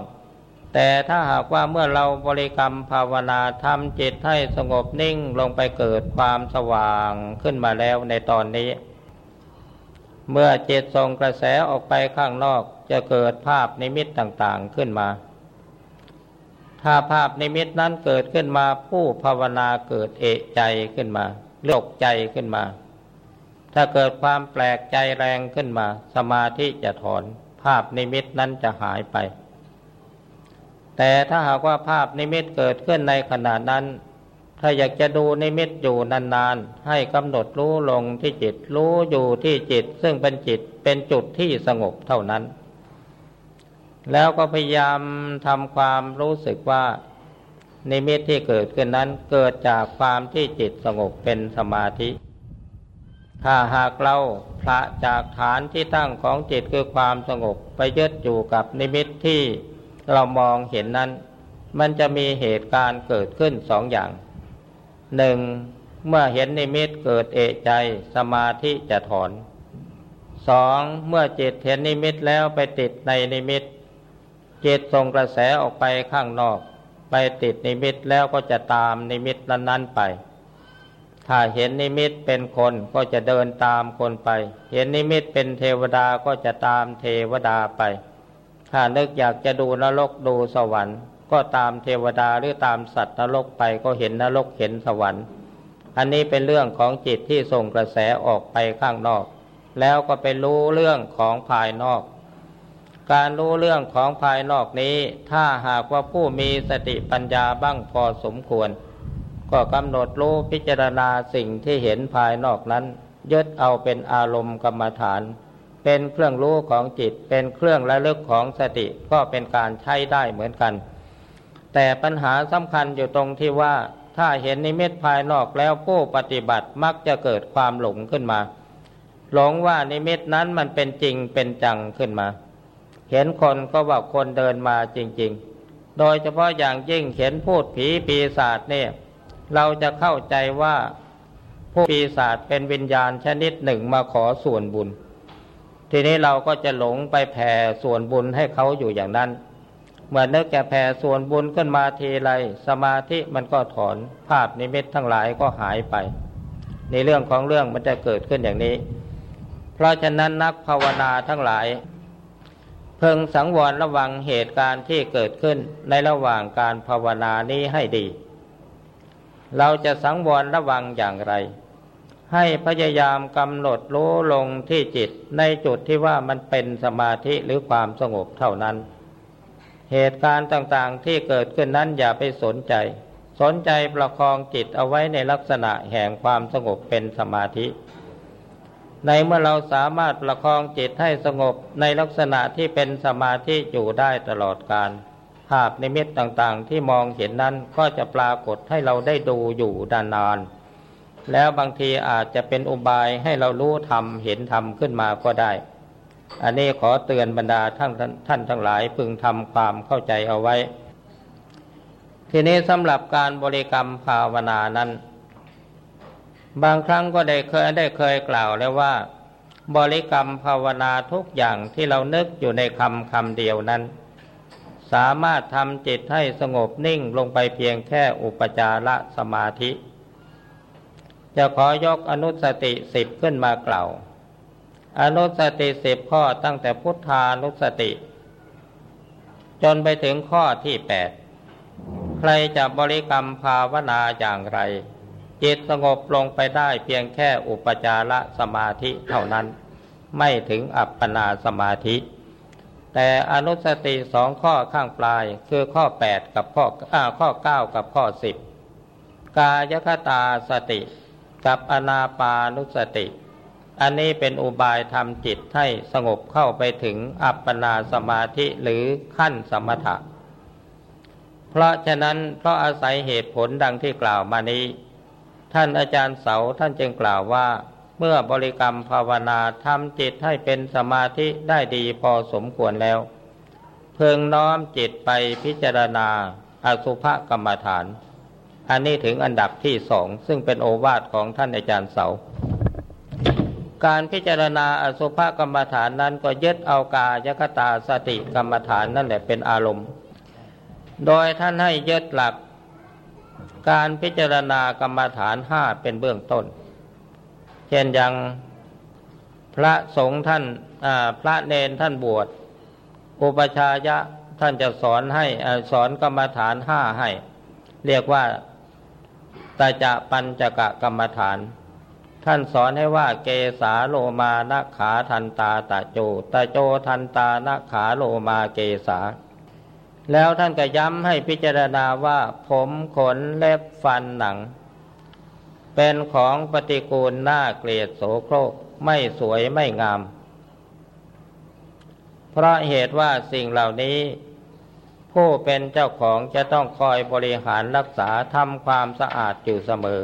S1: แต่ถ้าหากว่าเมื่อเราบริกรรมภาวนาทำจิตให้สงบนิ่งลงไปเกิดความสว่างขึ้นมาแล้วในตอนนี้ เมื่อจิตส่งกระแสออกไปข้างนอกจะเกิดภาพนิมิตต่างๆขึ้นมา ถ้าภาพนิมิตนั้นเกิดขึ้นมาผู้ภาวนาเกิดเอะใจขึ้นมาตกใจขึ้นมา ถ้าเกิดความแปลกใจแรงขึ้นมา สมาธิจะถอน ภาพนิมิตนั้นจะหายไป แต่ถ้าหากว่าภาพนิมิตเกิดขึ้นในขณะนั้น ถ้าอยากจะดูนิมิตอยู่นานๆ ให้กำหนดรู้ลงที่จิต รู้อยู่ที่จิต ซึ่งเป็นจิตเป็นจุดที่สงบเท่านั้น แล้วก็พยายามทำความรู้สึกว่านิมิตที่เกิดขึ้นนั้นเกิดจากความที่จิตสงบเป็นสมาธิ ถ้าหากเราผละจากฐานที่ตั้งของจิตคือความสงบไปยึดอยู่กับนิมิตที่เรามองเห็นนั้น มันจะมีเหตุการณ์เกิดขึ้นสองอย่าง หนึ่งเมื่อเห็นนิมิตเกิดเอะใจสมาธิจะถอนสองเมื่อจิตเห็นนิมิตแล้วไปติดในนิมิตจิตส่งกระแสออกไปข้างนอก ไปติดนิมิตแล้วก็จะตามนิมิตนั้นๆไป ถ้าเห็นนิมิตเป็นคนก็จะเดินตามคนไป เห็นนิมิตเป็นเทวดาก็จะตามเทวดาไป ถ้านึกอยากจะดูนรกดูสวรรค์ ก็ตามเทวดาหรือตามสัตว์นรกไปก็เห็นนรกเห็นสวรรค์ อันนี้เป็นเรื่องของจิตที่ส่งกระแสออกไปข้างนอก แล้วก็ไปรู้เรื่องของภายนอก การรู้เรื่องของภายนอกนี้ ถ้าหากว่าผู้มีสติปัญญาบ้างพอสมควร ก็กำหนดรู้พิจารณาสิ่งที่เห็นภายนอกนั้น ยึดเอาเป็นอารมณ์กรรมฐานเป็นเครื่องรู้ของจิต เป็นเครื่องระลึกของสติก็เป็นการใช้ได้เหมือนกัน แต่ปัญหาสำคัญอยู่ตรงที่ว่า ถ้าเห็นนิมิตภายนอกแล้วผู้ปฏิบัติมักจะเกิดความหลงขึ้นมา หลงว่านิมิตนั้นมันเป็นจริงเป็นจังขึ้นมา เห็นคนก็ว่าคนเดินมาจริง ๆ โดยเฉพาะอย่างยิ่งเห็นพูดผีปีศาจเนี่ย เราจะเข้าใจว่าผู้ปีศาจเป็นวิญญาณชนิดหนึ่งมาขอส่วนบุญ ทีนี้เราก็จะหลงไปแผ่ส่วนบุญให้เขาอยู่อย่างนั้น เมื่อนึกแกแผ่ส่วนบุญขึ้นมาทีไรสมาธิมันก็ถอนภาพนิมิตทั้งหลายก็หายไป ในเรื่องของเรื่องมันจะเกิดขึ้นอย่างนี้ เพราะฉะนั้นนักภาวนาทั้งหลาย เพิ่งสังวรระวังเหตุการณ์ที่เกิดขึ้นในระหว่างการภาวนานี้ให้ดี เราจะสังวรระวังอย่างไร ให้พยายามกำหนดรู้ลงที่จิตในจุดที่ว่ามันเป็นสมาธิหรือความสงบเท่านั้น เหตุการณ์ต่างๆที่เกิดขึ้นนั้นอย่าไปสนใจ สนใจประคองจิตเอาไว้ในลักษณะแห่งความสงบเป็นสมาธิ ในเมื่อเราสามารถประคองจิตให้สงบในลักษณะที่เป็นสมาธิอยู่ได้ตลอดการภาพนิมิตต่างๆ ที่มองเห็นนั้นก็จะปรากฏให้เราได้ดูอยู่ดานาน แล้วบางทีอาจจะเป็นอุบายให้เรารู้ธรรมเห็นธรรมขึ้นมาก็ได้ อันนี้ขอเตือนบรรดาท่านท่านทั้งหลายพึงทำความเข้าใจเอาไว้ ทีนี้สำหรับการบริกรรมภาวนานั้น บางครั้งก็ได้เคยได้เคยกล่าวแล้วว่า บริกรรมภาวนาทุกอย่างที่เรานึกอยู่ในคำคำเดียวนั้น สามารถทำจิตให้สงบนิ่งลงไปเพียงแค่อุปจารสมาธิ จะขอยกอนุสติสิบขึ้นมากล่าว อนุสติสิบข้อตั้งแต่พุทธานุสติ จนไปถึงข้อที่แปดใครจะบริกรรมภาวนาอย่างไร จิตสงบลงไปได้เพียงแค่อุปจารสมาธิเท่านั้น ไม่ถึงอัปปนาสมาธิ แต่อนุสติสองข้อข้างปลายคือข้อแปดกับข้อข้อเก้ากับข้อสิบกายคตาสติ กับอนาปานุสติ อันนี้เป็นอุบายทำจิตให้สงบเข้าไปถึงอัปปนาสมาธิหรือขั้นสมถะ เพราะฉะนั้นเพราะอาศัยเหตุผลดังที่กล่าวมานี้ ท่านอาจารย์เสาท่านจึงกล่าวว่า เมื่อบริกรรมภาวนาทำจิตให้เป็นสมาธิได้ดีพอสมควรแล้ว เพ่งน้อมจิตไปพิจารณาอสุภกรรมฐาน อันนี้ถึงอันดับที่สองซึ่งเป็นโอวาทของท่านอาจารย์เสา การพิจารณาอสุภกรรมฐานนั้นก็ยึดเอากายคตาสติกรรมฐานนั่นแหละเป็นอารมณ์ โดยท่านให้ยึดหลัก การพิจารณากรรมฐานห้าเป็นเบื้องต้น เช่นอย่างพระสงฆ์ท่านพระเนนท่านบวช อุปชายะท่านจะสอนให้สอนกรรมฐานห้าให้ เรียกว่าตาจะปัญจกะกรรมฐาน ท่านสอนให้ว่าเกสาโลมานขาทันตาตะโจตะโจทันตานะขาโลมาเกสา แล้วท่านก็ย้ำให้พิจารณาว่า ผมขนเล็บฟันหนัง เป็นของปฏิกูลน่าเกลียดโสโครกไม่สวยไม่งาม เพราะเหตุว่าสิ่งเหล่านี้ ผู้เป็นเจ้าของจะต้องคอยบริหารรักษาทำความสะอาดอยู่เสมอ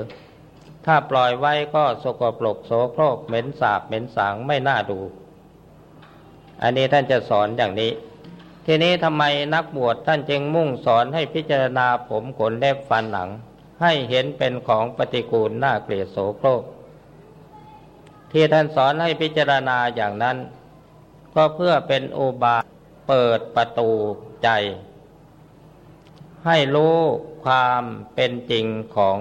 S1: ถ้าปล่อยไว้ก็สกปรกโสโครกเหม็นสาบเหม็นสางไม่น่าดู อันนี้ท่านจะสอนอย่างนี้ ทีนี้ทำไมนักบวชท่านจึงมุ่งสอนให้พิจารณาผมขนเล็บฟันหนัง ให้เห็นเป็นของปฏิกูลน่าเกลียดโสโครก ที่ท่านสอนให้พิจารณาอย่างนั้น ก็เพื่อเป็นอุบาเปิดประตูใจ ให้รู้ความเป็นจริงของ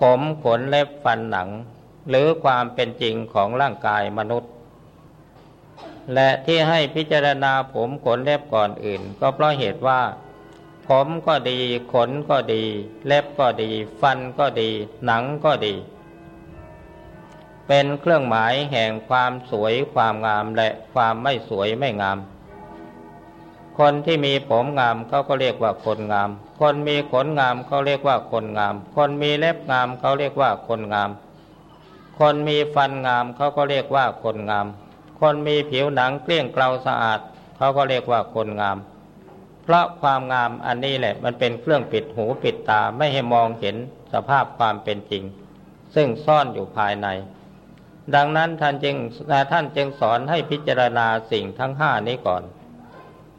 S1: ผมขนเล็บฟันหนัง หรือความเป็นจริงของร่างกายมนุษย์ และที่ให้พิจารณาผมขนเล็บก่อนอื่น ก็เพราะเหตุว่า ผมก็ดีขนก็ดี เล็บก็ดี ฟันก็ดี หนังก็ดี เป็นเครื่องหมายแห่งความสวยความงามและความไม่สวยไม่งาม คนที่มีผมงามเขาก็เรียกว่าคนงาม คนมีขนงามเขาเรียกว่าคนงาม คนมีเล็บงามเขาเรียกว่าคนงาม คนมีฟันงามเขาก็เรียกว่าคนงาม คนมีผิวหนังเกลี้ยงเกลาสะอาดเขาก็เรียกว่าคนงาม เพราะความงามอันนี้แหละมันเป็นเครื่องปิดหูปิดตาไม่ให้มองเห็นสภาพความเป็นจริง ซึ่งซ่อนอยู่ภายใน ดังนั้นท่านจึงท่านจึงสอนให้พิจารณาสิ่งทั้งห้านี้ก่อน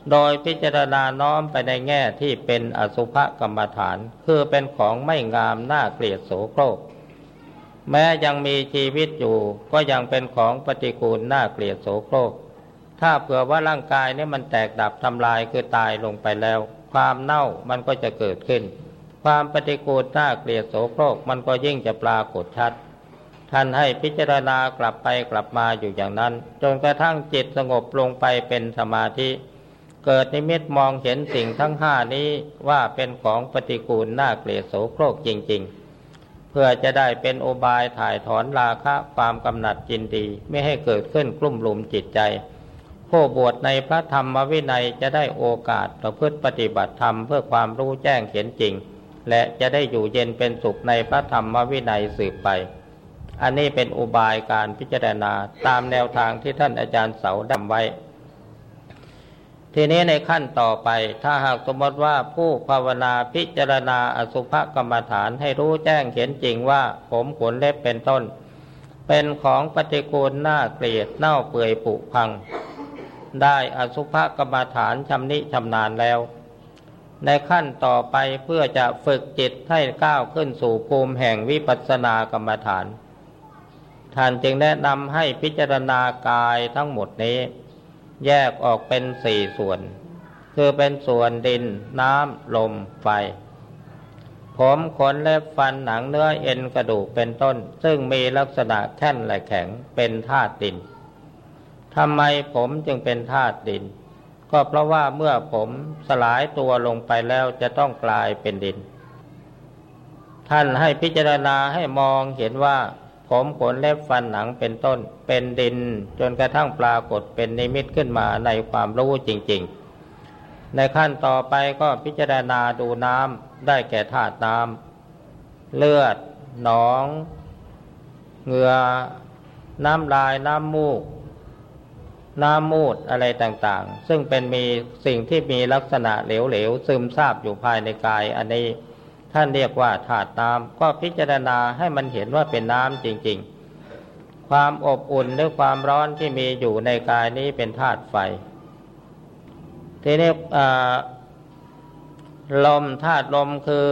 S1: โดยพิจารณาน้อมไปในแง่ที่เป็นอสุภกรรมฐาน คือเป็นของไม่งามน่าเกลียดโสโครก แม้ยังมีชีวิตอยู่ก็ยังเป็นของปฏิกูลน่าเกลียดโสโครก ถ้าเผื่อว่าร่างกายนี่มันแตกดับทำลายคือตายลงไปแล้ว ความเน่ามันก็จะเกิดขึ้น ความปฏิกูลน่าเกลียดโสโครกมันก็ยิ่งจะปรากฏชัดท่านให้พิจารณากลับไปกลับมาอยู่อย่างนั้น จนกระทั่งจิตสงบลงไปเป็นสมาธิ เกิดนิมิตมองเห็นสิ่งทั้งห้านี้ว่าเป็นของปฏิกูลน่าเกลียดโสโครกจริง ๆ เพื่อจะได้เป็นโอบายถ่ายถอนราคะความกำหนัดจินดีไม่ให้เกิดขึ้นกลุ่มลุมจิตใจ ผู้บวชในพระธรรมวินัยจะได้โอกาสประพฤติปฏิบัติธรรมเพื่อความรู้แจ้งเห็นจริง และจะได้อยู่เย็นเป็นสุขในพระธรรมวินัยสืบไป อันนี้เป็นอุบายการพิจารณาตามแนวทางที่ท่านอาจารย์เสาดำไว้ ทีนี้ในขั้นต่อไป ถ้าหากสมมติว่าผู้ภาวนาพิจารณาอสุภกรรมฐานให้รู้แจ้งเห็นจริงว่า ผมขนเล็บเป็นต้น เป็นของปฏิกูลน่าเกลียดเน่าเปื่อยผุพัง ได้อสุภกรรมฐานชำนิชำนาญแล้ว ในขั้นต่อไปเพื่อจะฝึกจิตให้ก้าวขึ้นสู่ภูมิแห่งวิปัสสนากรรมฐาน ท่านจึงแนะนำให้พิจารณากายทั้งหมดนี้ แยกออกเป็นสี่ส่วน คือเป็นส่วนดินน้ำลมไฟ ผมขนเล็บฟันหนังเนื้อเอ็นกระดูกเป็นต้น ซึ่งมีลักษณะแข็งและแข็งเป็นธาตุดินทำไมผมจึงเป็นธาตุดิน ก็เพราะว่าเมื่อผมสลายตัวลงไปแล้วจะต้องกลายเป็นดิน ท่านให้พิจารณาให้มองเห็นว่า ผมขนเล็บฟันหนังเป็นต้น เป็นดิน จนกระทั่งปรากฏเป็นนิมิตขึ้นมาในความรู้จริง ๆ ในขั้นต่อไปก็พิจารณาดูน้ำได้แก่ธาตุน้ำเลือด หนองเหงื่อน้ำลายน้ำมูก น้ำมูดอะไรต่างๆ ซึ่งเป็นมีสิ่งที่มีลักษณะเหลวๆซึมซาบอยู่ภายในกายอันนี้ ท่านเรียกว่าธาตุน้ำก็พิจารณาให้มันเห็นว่าเป็นน้ำจริง ๆ ความอบอุ่นหรือความร้อนที่มีอยู่ในกายนี้เป็นธาตุไฟ ทีนี้ลมธาตุลมคือ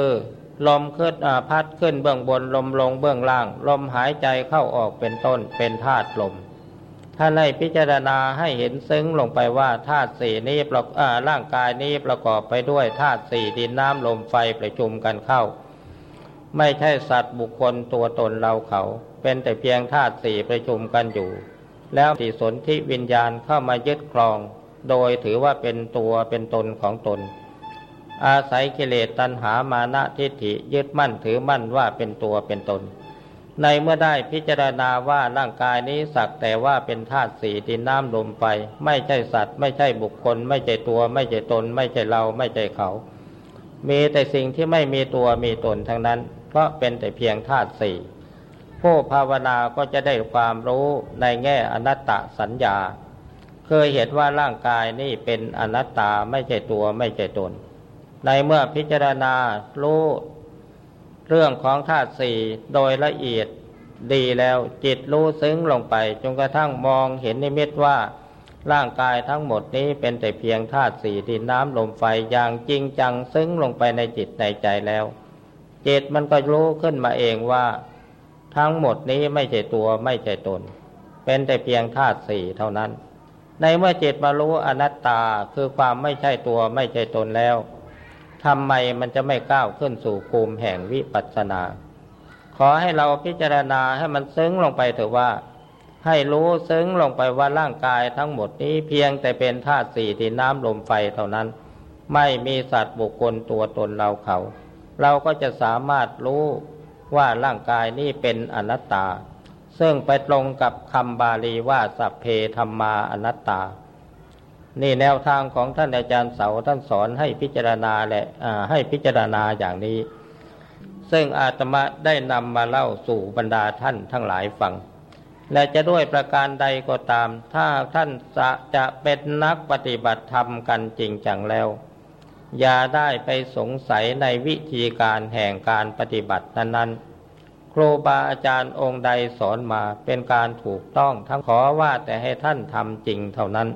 S1: ลมขึ้นพัดขึ้นเบื้องบนลมลงเบื้องล่าง ลมหายใจเข้าออกเป็นต้นเป็นธาตุลม ท่านให้พิจารณาให้เห็นซึ้งลงไปว่าธาตุสี่นี้ประร่างกายนี้ประกอบไปด้วยธาตุสี่ดินน้ำลมไฟประชุมกันเข้า ไม่ใช่สัตว์บุคคลตัวตนเราเขา เป็นแต่เพียงธาตุสี่ประชุมกันอยู่ แล้วติสนที่วิญญาณเข้ามายึดครอง โดยถือว่าเป็นตัวเป็นตนของตน อาศัยกิเลสตัณหามานะทิฏฐิยึดมั่นถือมั่นว่าเป็นตัวเป็นตน ในเมื่อได้พิจารณาว่าร่างกายนี้สักแต่ว่าเป็นธาตุสี่ดินน้ำลมไป ไม่ใช่สัตว์ ไม่ใช่บุคคล ไม่ใช่ตัว ไม่ใช่ตน ไม่ใช่เรา ไม่ใช่เขา มีแต่สิ่งที่ไม่มีตัวมีตนทั้งนั้น เพราะเป็นแต่เพียงธาตุสี่ผู้ภาวนาก็จะได้ความรู้ในแง่อนัตตสัญญา เคยเห็นว่าร่างกายนี่เป็นอนัตตาไม่ใช่ตัวไม่ใช่ตน ในเมื่อพิจารณารู้ เรื่องของธาตุสี่โดยละเอียดดีแล้วจิตรู้ซึ้งลงไปจนกระทั่งมองเห็นนิมิตว่า ร่างกายทั้งหมดนี้เป็นแต่เพียงธาตุสี่ดินน้ำลมไฟอย่างจริงจังซึ้งลงไปในจิตในใจแล้ว จิตมันก็รู้ขึ้นมาเองว่า ทั้งหมดนี้ไม่ใช่ตัวไม่ใช่ตน เป็นแต่เพียงธาตุสี่เท่านั้น ในเมื่อจิตมารู้อนัตตาคือความไม่ใช่ตัวไม่ใช่ตนแล้ว ทำไมมันจะไม่ก้าวขึ้นสู่ภูมิแห่งวิปัสสนา ขอให้เราพิจารณาให้มันซึ้งลงไปเถอะว่า ให้รู้ซึ้งลงไปว่าร่างกายทั้งหมดนี้เพียงแต่เป็นธาตุสี่ที่น้ำลมไฟเท่านั้น ไม่มีสัตว์บุคคลตัวตนเราเขา เราก็จะสามารถรู้ว่าร่างกายนี้เป็นอนัตตา ซึ่งไปตรงกับคำบาลีว่าสัพเพธรรมาอนัตตา นี่แนวทางของท่านอาจารย์เสาท่านสอนให้พิจารณาและให้พิจารณาอย่างนี้ ซึ่งอาตมาได้นำมาเล่าสู่บรรดาท่านทั้งหลายฟัง และจะด้วยประการใดก็ตาม ถ้าท่านจะจะเป็นนักปฏิบัติธรรมกันจริงจังแล้ว อย่าได้ไปสงสัยในวิธีการแห่งการปฏิบัตินั้นๆครูบาอาจารย์องค์ใดสอนมาเป็นการถูกต้องทั้งขอว่าแต่ให้ท่านทำจริงเท่านั้น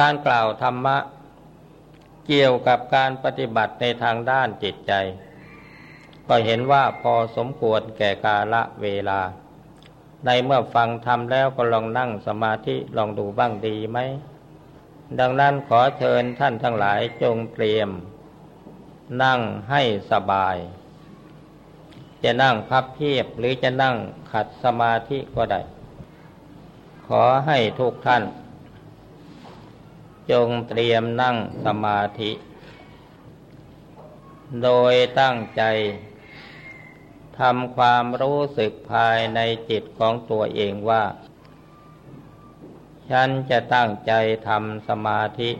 S1: การกล่าวธรรมะ เกี่ยวกับการปฏิบัติในทางด้านจิตใจ ก็เห็นว่าพอสมควรแก่กาละเวลา ในเมื่อฟังทำแล้วก็ลองนั่งสมาธิลองดูบ้างดีไหม ดังนั้นขอเชิญท่านทั้งหลายจงเตรียม นั่งให้สบาย จะนั่งพับเพียบหรือจะนั่งขัดสมาธิก็ได้ ขอให้ทุกท่าน จงเตรียมนั่งสมาธิ โดยตั้งใจทำความรู้สึกภายในจิตของตัวเองว่า ฉันจะตั้งใจทำสมาธิ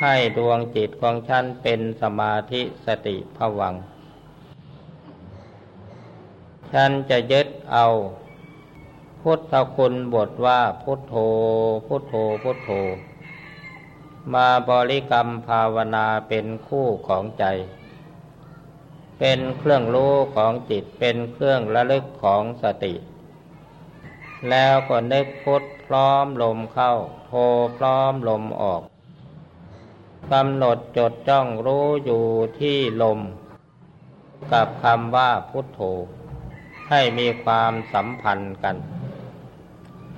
S1: ให้ดวงจิตของฉันเป็นสมาธิสติผวัง ฉันจะยึดเอา พุทธคุณบทว่าพุทโธ พุทโธ พุทโธ มาบริกรรมภาวนาเป็นคู่ของใจ เป็นเครื่องรู้ของจิตเป็นเครื่องระลึกของสติ แล้วก็นึกพุทพร้อมลมเข้าโทพร้อมลมออกกำหนดจดจ้องรู้อยู่ที่ลม กับคำว่าพุทโธให้มีความสัมพันธ์กัน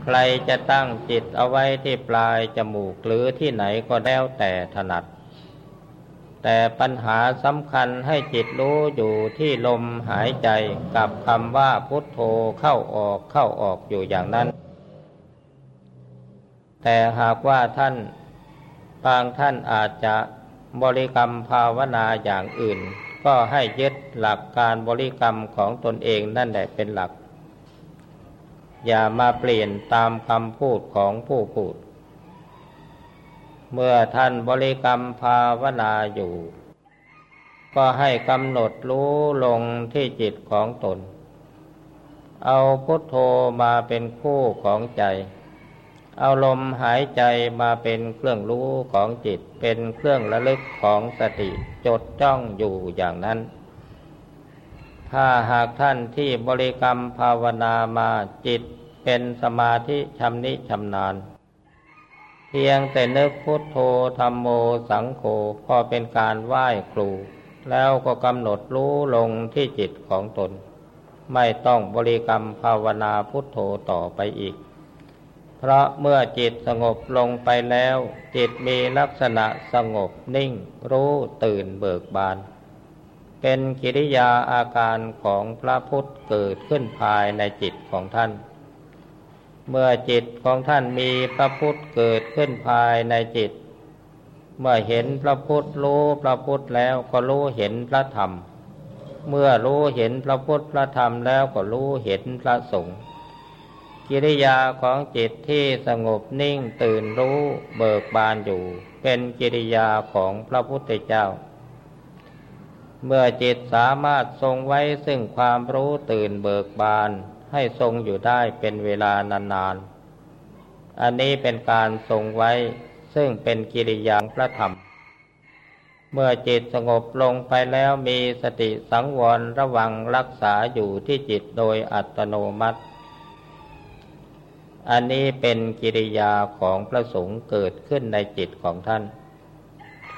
S1: ใครจะตั้งจิตเอาไว้ที่ปลายจมูกหรือที่ไหนก็แล้วแต่ถนัด แต่ปัญหาสำคัญให้จิตรู้อยู่ที่ลมหายใจกับคำว่าพุทโธเข้าออกเข้าออกอยู่อย่างนั้น แต่หากว่าท่านบางท่านอาจจะบริกรรมภาวนาอย่างอื่น ก็ให้ยึดหลักการบริกรรมของตนเองนั่นแหละเป็นหลัก อย่ามาเปลี่ยนตามคำพูดของผู้พูด เมื่อท่านบริกรรมภาวนาอยู่ ก็ให้กำหนดรู้ลงที่จิตของตน เอาพุทโธมาเป็นคู่ของใจ เอาลมหายใจมาเป็นเครื่องรู้ของจิต เป็นเครื่องระลึกของสติจดจ้องอยู่อย่างนั้น ถ้าหากท่านที่บริกรรมภาวนามาจิตเป็นสมาธิชำนิชำนาญพียงแต่นึกพุทโธธรรมโมสังโฆก็เป็นการไหว้ครู แล้วก็กำหนดรู้ลงที่จิตของตน ไม่ต้องบริกรรมภาวนาพุทโธต่อไปอีก เพราะเมื่อจิตสงบลงไปแล้ว จิตมีลักษณะสงบนิ่งรู้ตื่นเบิกบาน เป็นกิริยาอาการของพระพุทธเกิดขึ้นภายในจิตของท่าน เมื่อจิตของท่านมีพระพุทธเกิดขึ้นภายในจิต เมื่อเห็นพระพุทธรู้พระพุทธแล้วก็รู้เห็นพระธรรม เมื่อรู้เห็นพระพุทธพระธรรมแล้วก็รู้เห็นพระสงฆ์กิริยาของจิตที่สงบนิ่งตื่นรู้เบิกบานอยู่ เป็นกิริยาของพระพุทธเจ้า เมื่อจิตสามารถทรงไว้ซึ่งความรู้ตื่นเบิกบาน ให้ทรงอยู่ได้เป็นเวลานานอันนี้เป็นการทรงไว้ซึ่งเป็นกิริยาพระธรรม เมื่อจิตสงบลงไปแล้วมีสติสังวรระวังรักษาอยู่ที่จิตโดยอัตโนมัติ อันนี้เป็นกิริยาของพระสงฆ์เกิดขึ้นในจิตของท่าน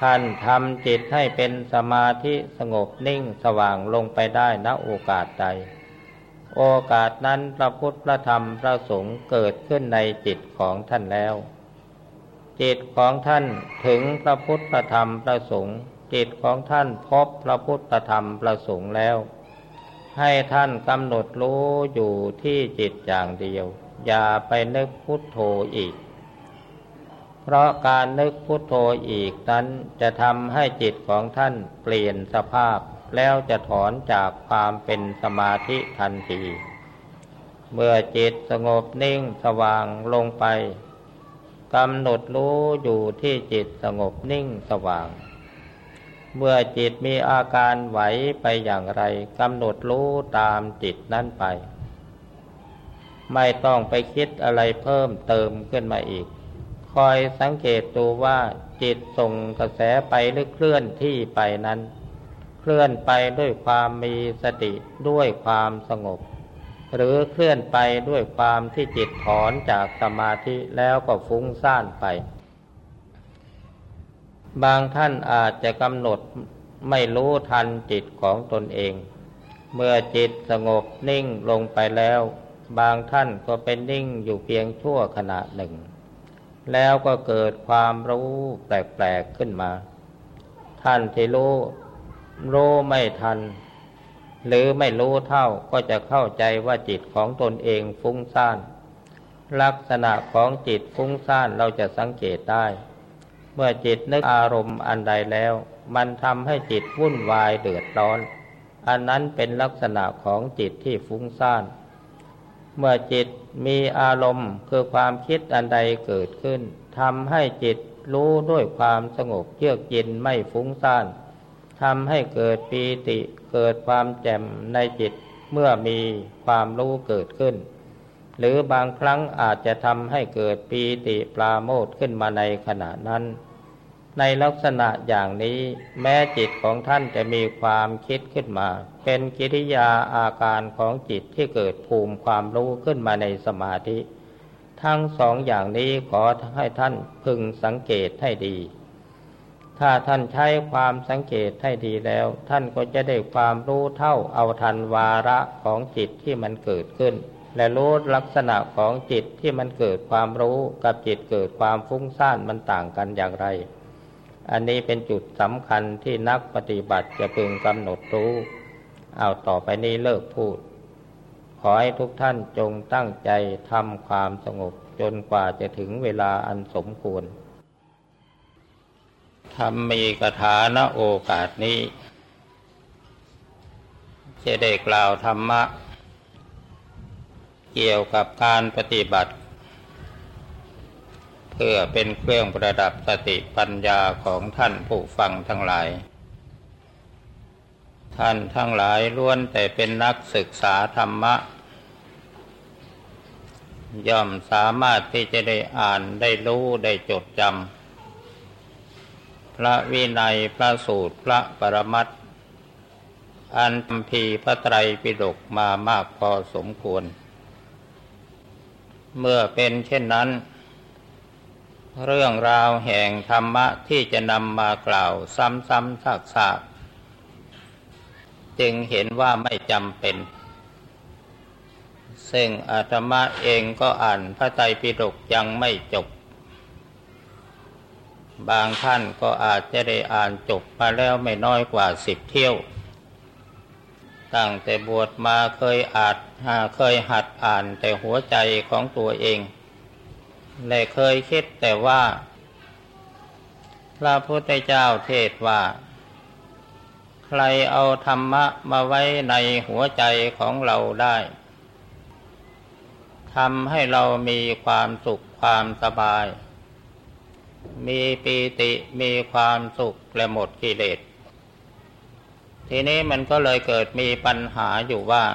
S1: ท่านทำจิตให้เป็นสมาธิสงบนิ่งสว่างลงไปได้ณโอกาสใด โอกาสนั้นพระพุทธพระธรรมพระสงฆ์เกิดขึ้นในจิตของท่านแล้ว จิตของท่านถึงพระพุทธพระธรรมพระสงฆ์จิตของท่านพบพระพุทธธรรมพระสงฆ์แล้ว ให้ท่านกำหนดรู้อยู่ที่จิตอย่างเดียว อย่าไปนึกพุทโธอีก เพราะการนึกพุทโธอีกนั้นจะทำให้จิตของท่านเปลี่ยนสภาพแล้วจะถอนจากความเป็นสมาธิทันที เมื่อจิตสงบนิ่งสว่างลงไปกำหนดรู้อยู่ที่จิตสงบนิ่งสว่าง เมื่อจิตมีอาการไหวไปอย่างไรกำหนดรู้ตามจิตนั้นไป ไม่ต้องไปคิดอะไรเพิ่มเติมขึ้นมาอีก คอยสังเกตดูว่าจิตส่งกระแสไปหรือเคลื่อนที่ไปนั้น เคลื่อนไปด้วยความมีสติด้วยความสงบ หรือเคลื่อนไปด้วยความที่จิตถอนจากสมาธิแล้วก็ฟุ้งซ่านไป บางท่านอาจจะกำหนดไม่รู้ทันจิตของตนเอง เมื่อจิตสงบนิ่งลงไปแล้ว บางท่านก็เป็นนิ่งอยู่เพียงชั่วขณะหนึ่ง แล้วก็เกิดความรู้แปลกๆขึ้นมา ท่านที่รู้รู้ไม่ทัน หรือไม่รู้เท่าก็จะเข้าใจว่าจิตของตนเองฟุ้งซ่าน ลักษณะของจิตฟุ้งซ่านเราจะสังเกตได้ เมื่อจิตนึกอารมณ์อันใดแล้ว มันทำให้จิตวุ่นวายเดือดร้อน อันนั้นเป็นลักษณะของจิตที่ฟุ้งซ่าน เมื่อจิตมีอารมณ์คือความคิดอันใดเกิดขึ้นทำให้จิตรู้ด้วยความสงบเยือกเย็นไม่ฟุ้งซ่านทำให้เกิดปีติเกิดความแจ่มในจิตเมื่อมีความรู้เกิดขึ้น หรือบางครั้งอาจจะทำให้เกิดปีติปราโมทขึ้นมาในขณะนั้น ในลักษณะอย่างนี้แม้จิตของท่านจะมีความคิดขึ้นมา เป็นกิริยาอาการของจิตที่เกิดภูมิความรู้ขึ้นมาในสมาธิ ทั้งสองอย่างนี้ขอให้ท่านพึงสังเกตให้ดี ถ้าท่านใช้ความสังเกตให้ดีแล้ว ท่านก็จะได้ความรู้เท่าเอาทันวาระของจิตที่มันเกิดขึ้น และรู้ลักษณะของจิตที่มันเกิดความรู้กับจิตเกิดความฟุ้งซ่านมันต่างกันอย่างไร อันนี้เป็นจุดสำคัญที่นักปฏิบัติจะพึงกำหนดรู้ เอาต่อไปนี้เลิกพูด ขอให้ทุกท่านจงตั้งใจทำความสงบจนกว่าจะถึงเวลาอันสมควรทำมีกถาณโอกาสนี้จะได้กล่าวธรรมะ เกี่ยวกับการปฏิบัติ เพื่อเป็นเครื่องประดับสติปัญญาของท่านผู้ฟังทั้งหลาย ท่านทั้งหลายล้วนแต่เป็นนักศึกษาธรรมะ ย่อมสามารถที่จะได้อ่านได้รู้ได้จดจำพระวินัยพระสูตรพระปรมัตอันทำพีพระไตรปิฎกมามากพอสมควร เมื่อเป็นเช่นนั้น เรื่องราวแห่งธรรมะที่จะนำมากล่าวซ้ำๆซากๆ จึงเห็นว่าไม่จำเป็น ซึ่งอาตมาเองก็อ่านพระไตรปิฎกยังไม่จบ บางท่านก็อาจจะได้อ่านจบมาแล้วไม่น้อยกว่าสิบเที่ยว ตั้งแต่บวชมาเคยอาจเคยหัดอ่านแต่หัวใจของตัวเองและเคยคิดแต่ว่า พระพุทธเจ้าเทศว่า ใครเอาธรรมะมาไว้ในหัวใจของเราได้ทำให้เรามีความสุขความสบาย มีปีติมีความสุขและหมดกิเลส ทีนี้มันก็เลยเกิดมีปัญหาอยู่ว่า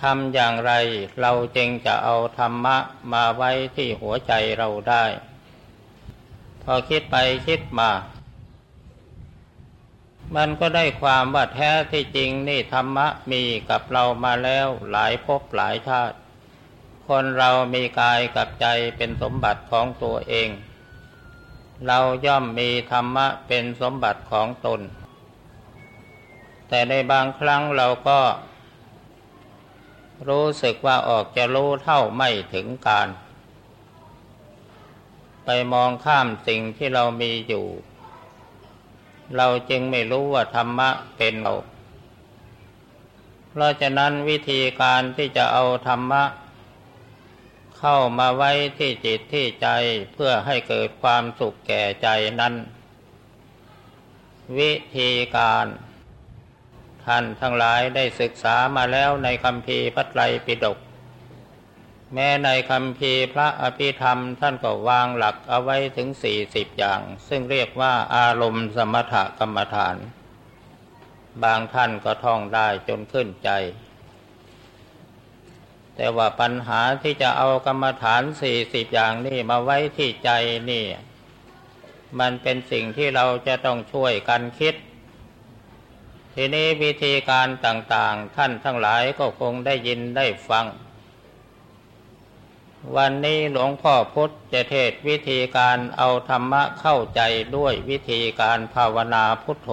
S1: ทำอย่างไรเราจึงจะเอาธรรมะมาไว้ที่หัวใจเราได้ พอคิดไปคิดมา มันก็ได้ความว่าแท้ที่จริงนี่ธรรมะมีกับเรามาแล้วหลายภพหลายชาติ คนเรามีกายกับใจเป็นสมบัติของตัวเอง เราย่อมมีธรรมะเป็นสมบัติของตน แต่ในบางครั้งเราก็ รู้สึกว่าออกจะรู้เท่าไม่ถึงการ ไปมองข้ามสิ่งที่เรามีอยู่ เราจึงไม่รู้ว่าธรรมะเป็นเรา เพราะฉะนั้นวิธีการที่จะเอาธรรมะ เข้ามาไว้ที่จิตที่ใจเพื่อให้เกิดความสุขแก่ใจนั้น วิธีการท่านทั้งหลายได้ศึกษามาแล้วในคำพีพระไตรปิฎก แม้ในคำพีพระอภิธรรมท่านก็วางหลักเอาไว้ถึงสี่สิบอย่าง ซึ่งเรียกว่าอารมณ์สมถกรรมฐาน บางท่านก็ท่องได้จนขึ้นใจ แต่ว่าปัญหาที่จะเอากรรมฐานสี่สิบอย่างนี่มาไว้ที่ใจนี่ มันเป็นสิ่งที่เราจะต้องช่วยกันคิด ทีนี้วิธีการต่างๆ ท่านทั้งหลายก็คงได้ยินได้ฟัง วันนี้หลวงพ่อพุธจะเทศวิธีการเอาธรรมะเข้าใจด้วยวิธีการภาวนาพุทโธ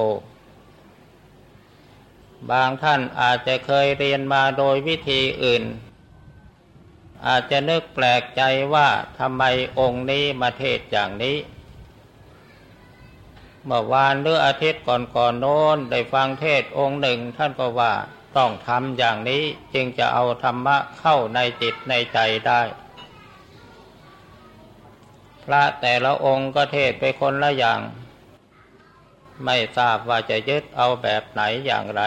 S1: บางท่านอาจจะเคยเรียนมาโดยวิธีอื่น อาจจะนึกแปลกใจว่าทำไมองค์นี้มาเทศอย่างนี้เมื่อวานหรืออาทิตย์ก่อนก่อนโน้นได้ฟังเทศองค์หนึ่ง ท่านก็ว่าต้องทำอย่างนี้จึงจะเอาธรรมะเข้าในจิตในใจได้ พระแต่ละองค์ก็เทศไปคนละอย่าง ไม่ทราบว่าจะยึดเอาแบบไหนอย่างไร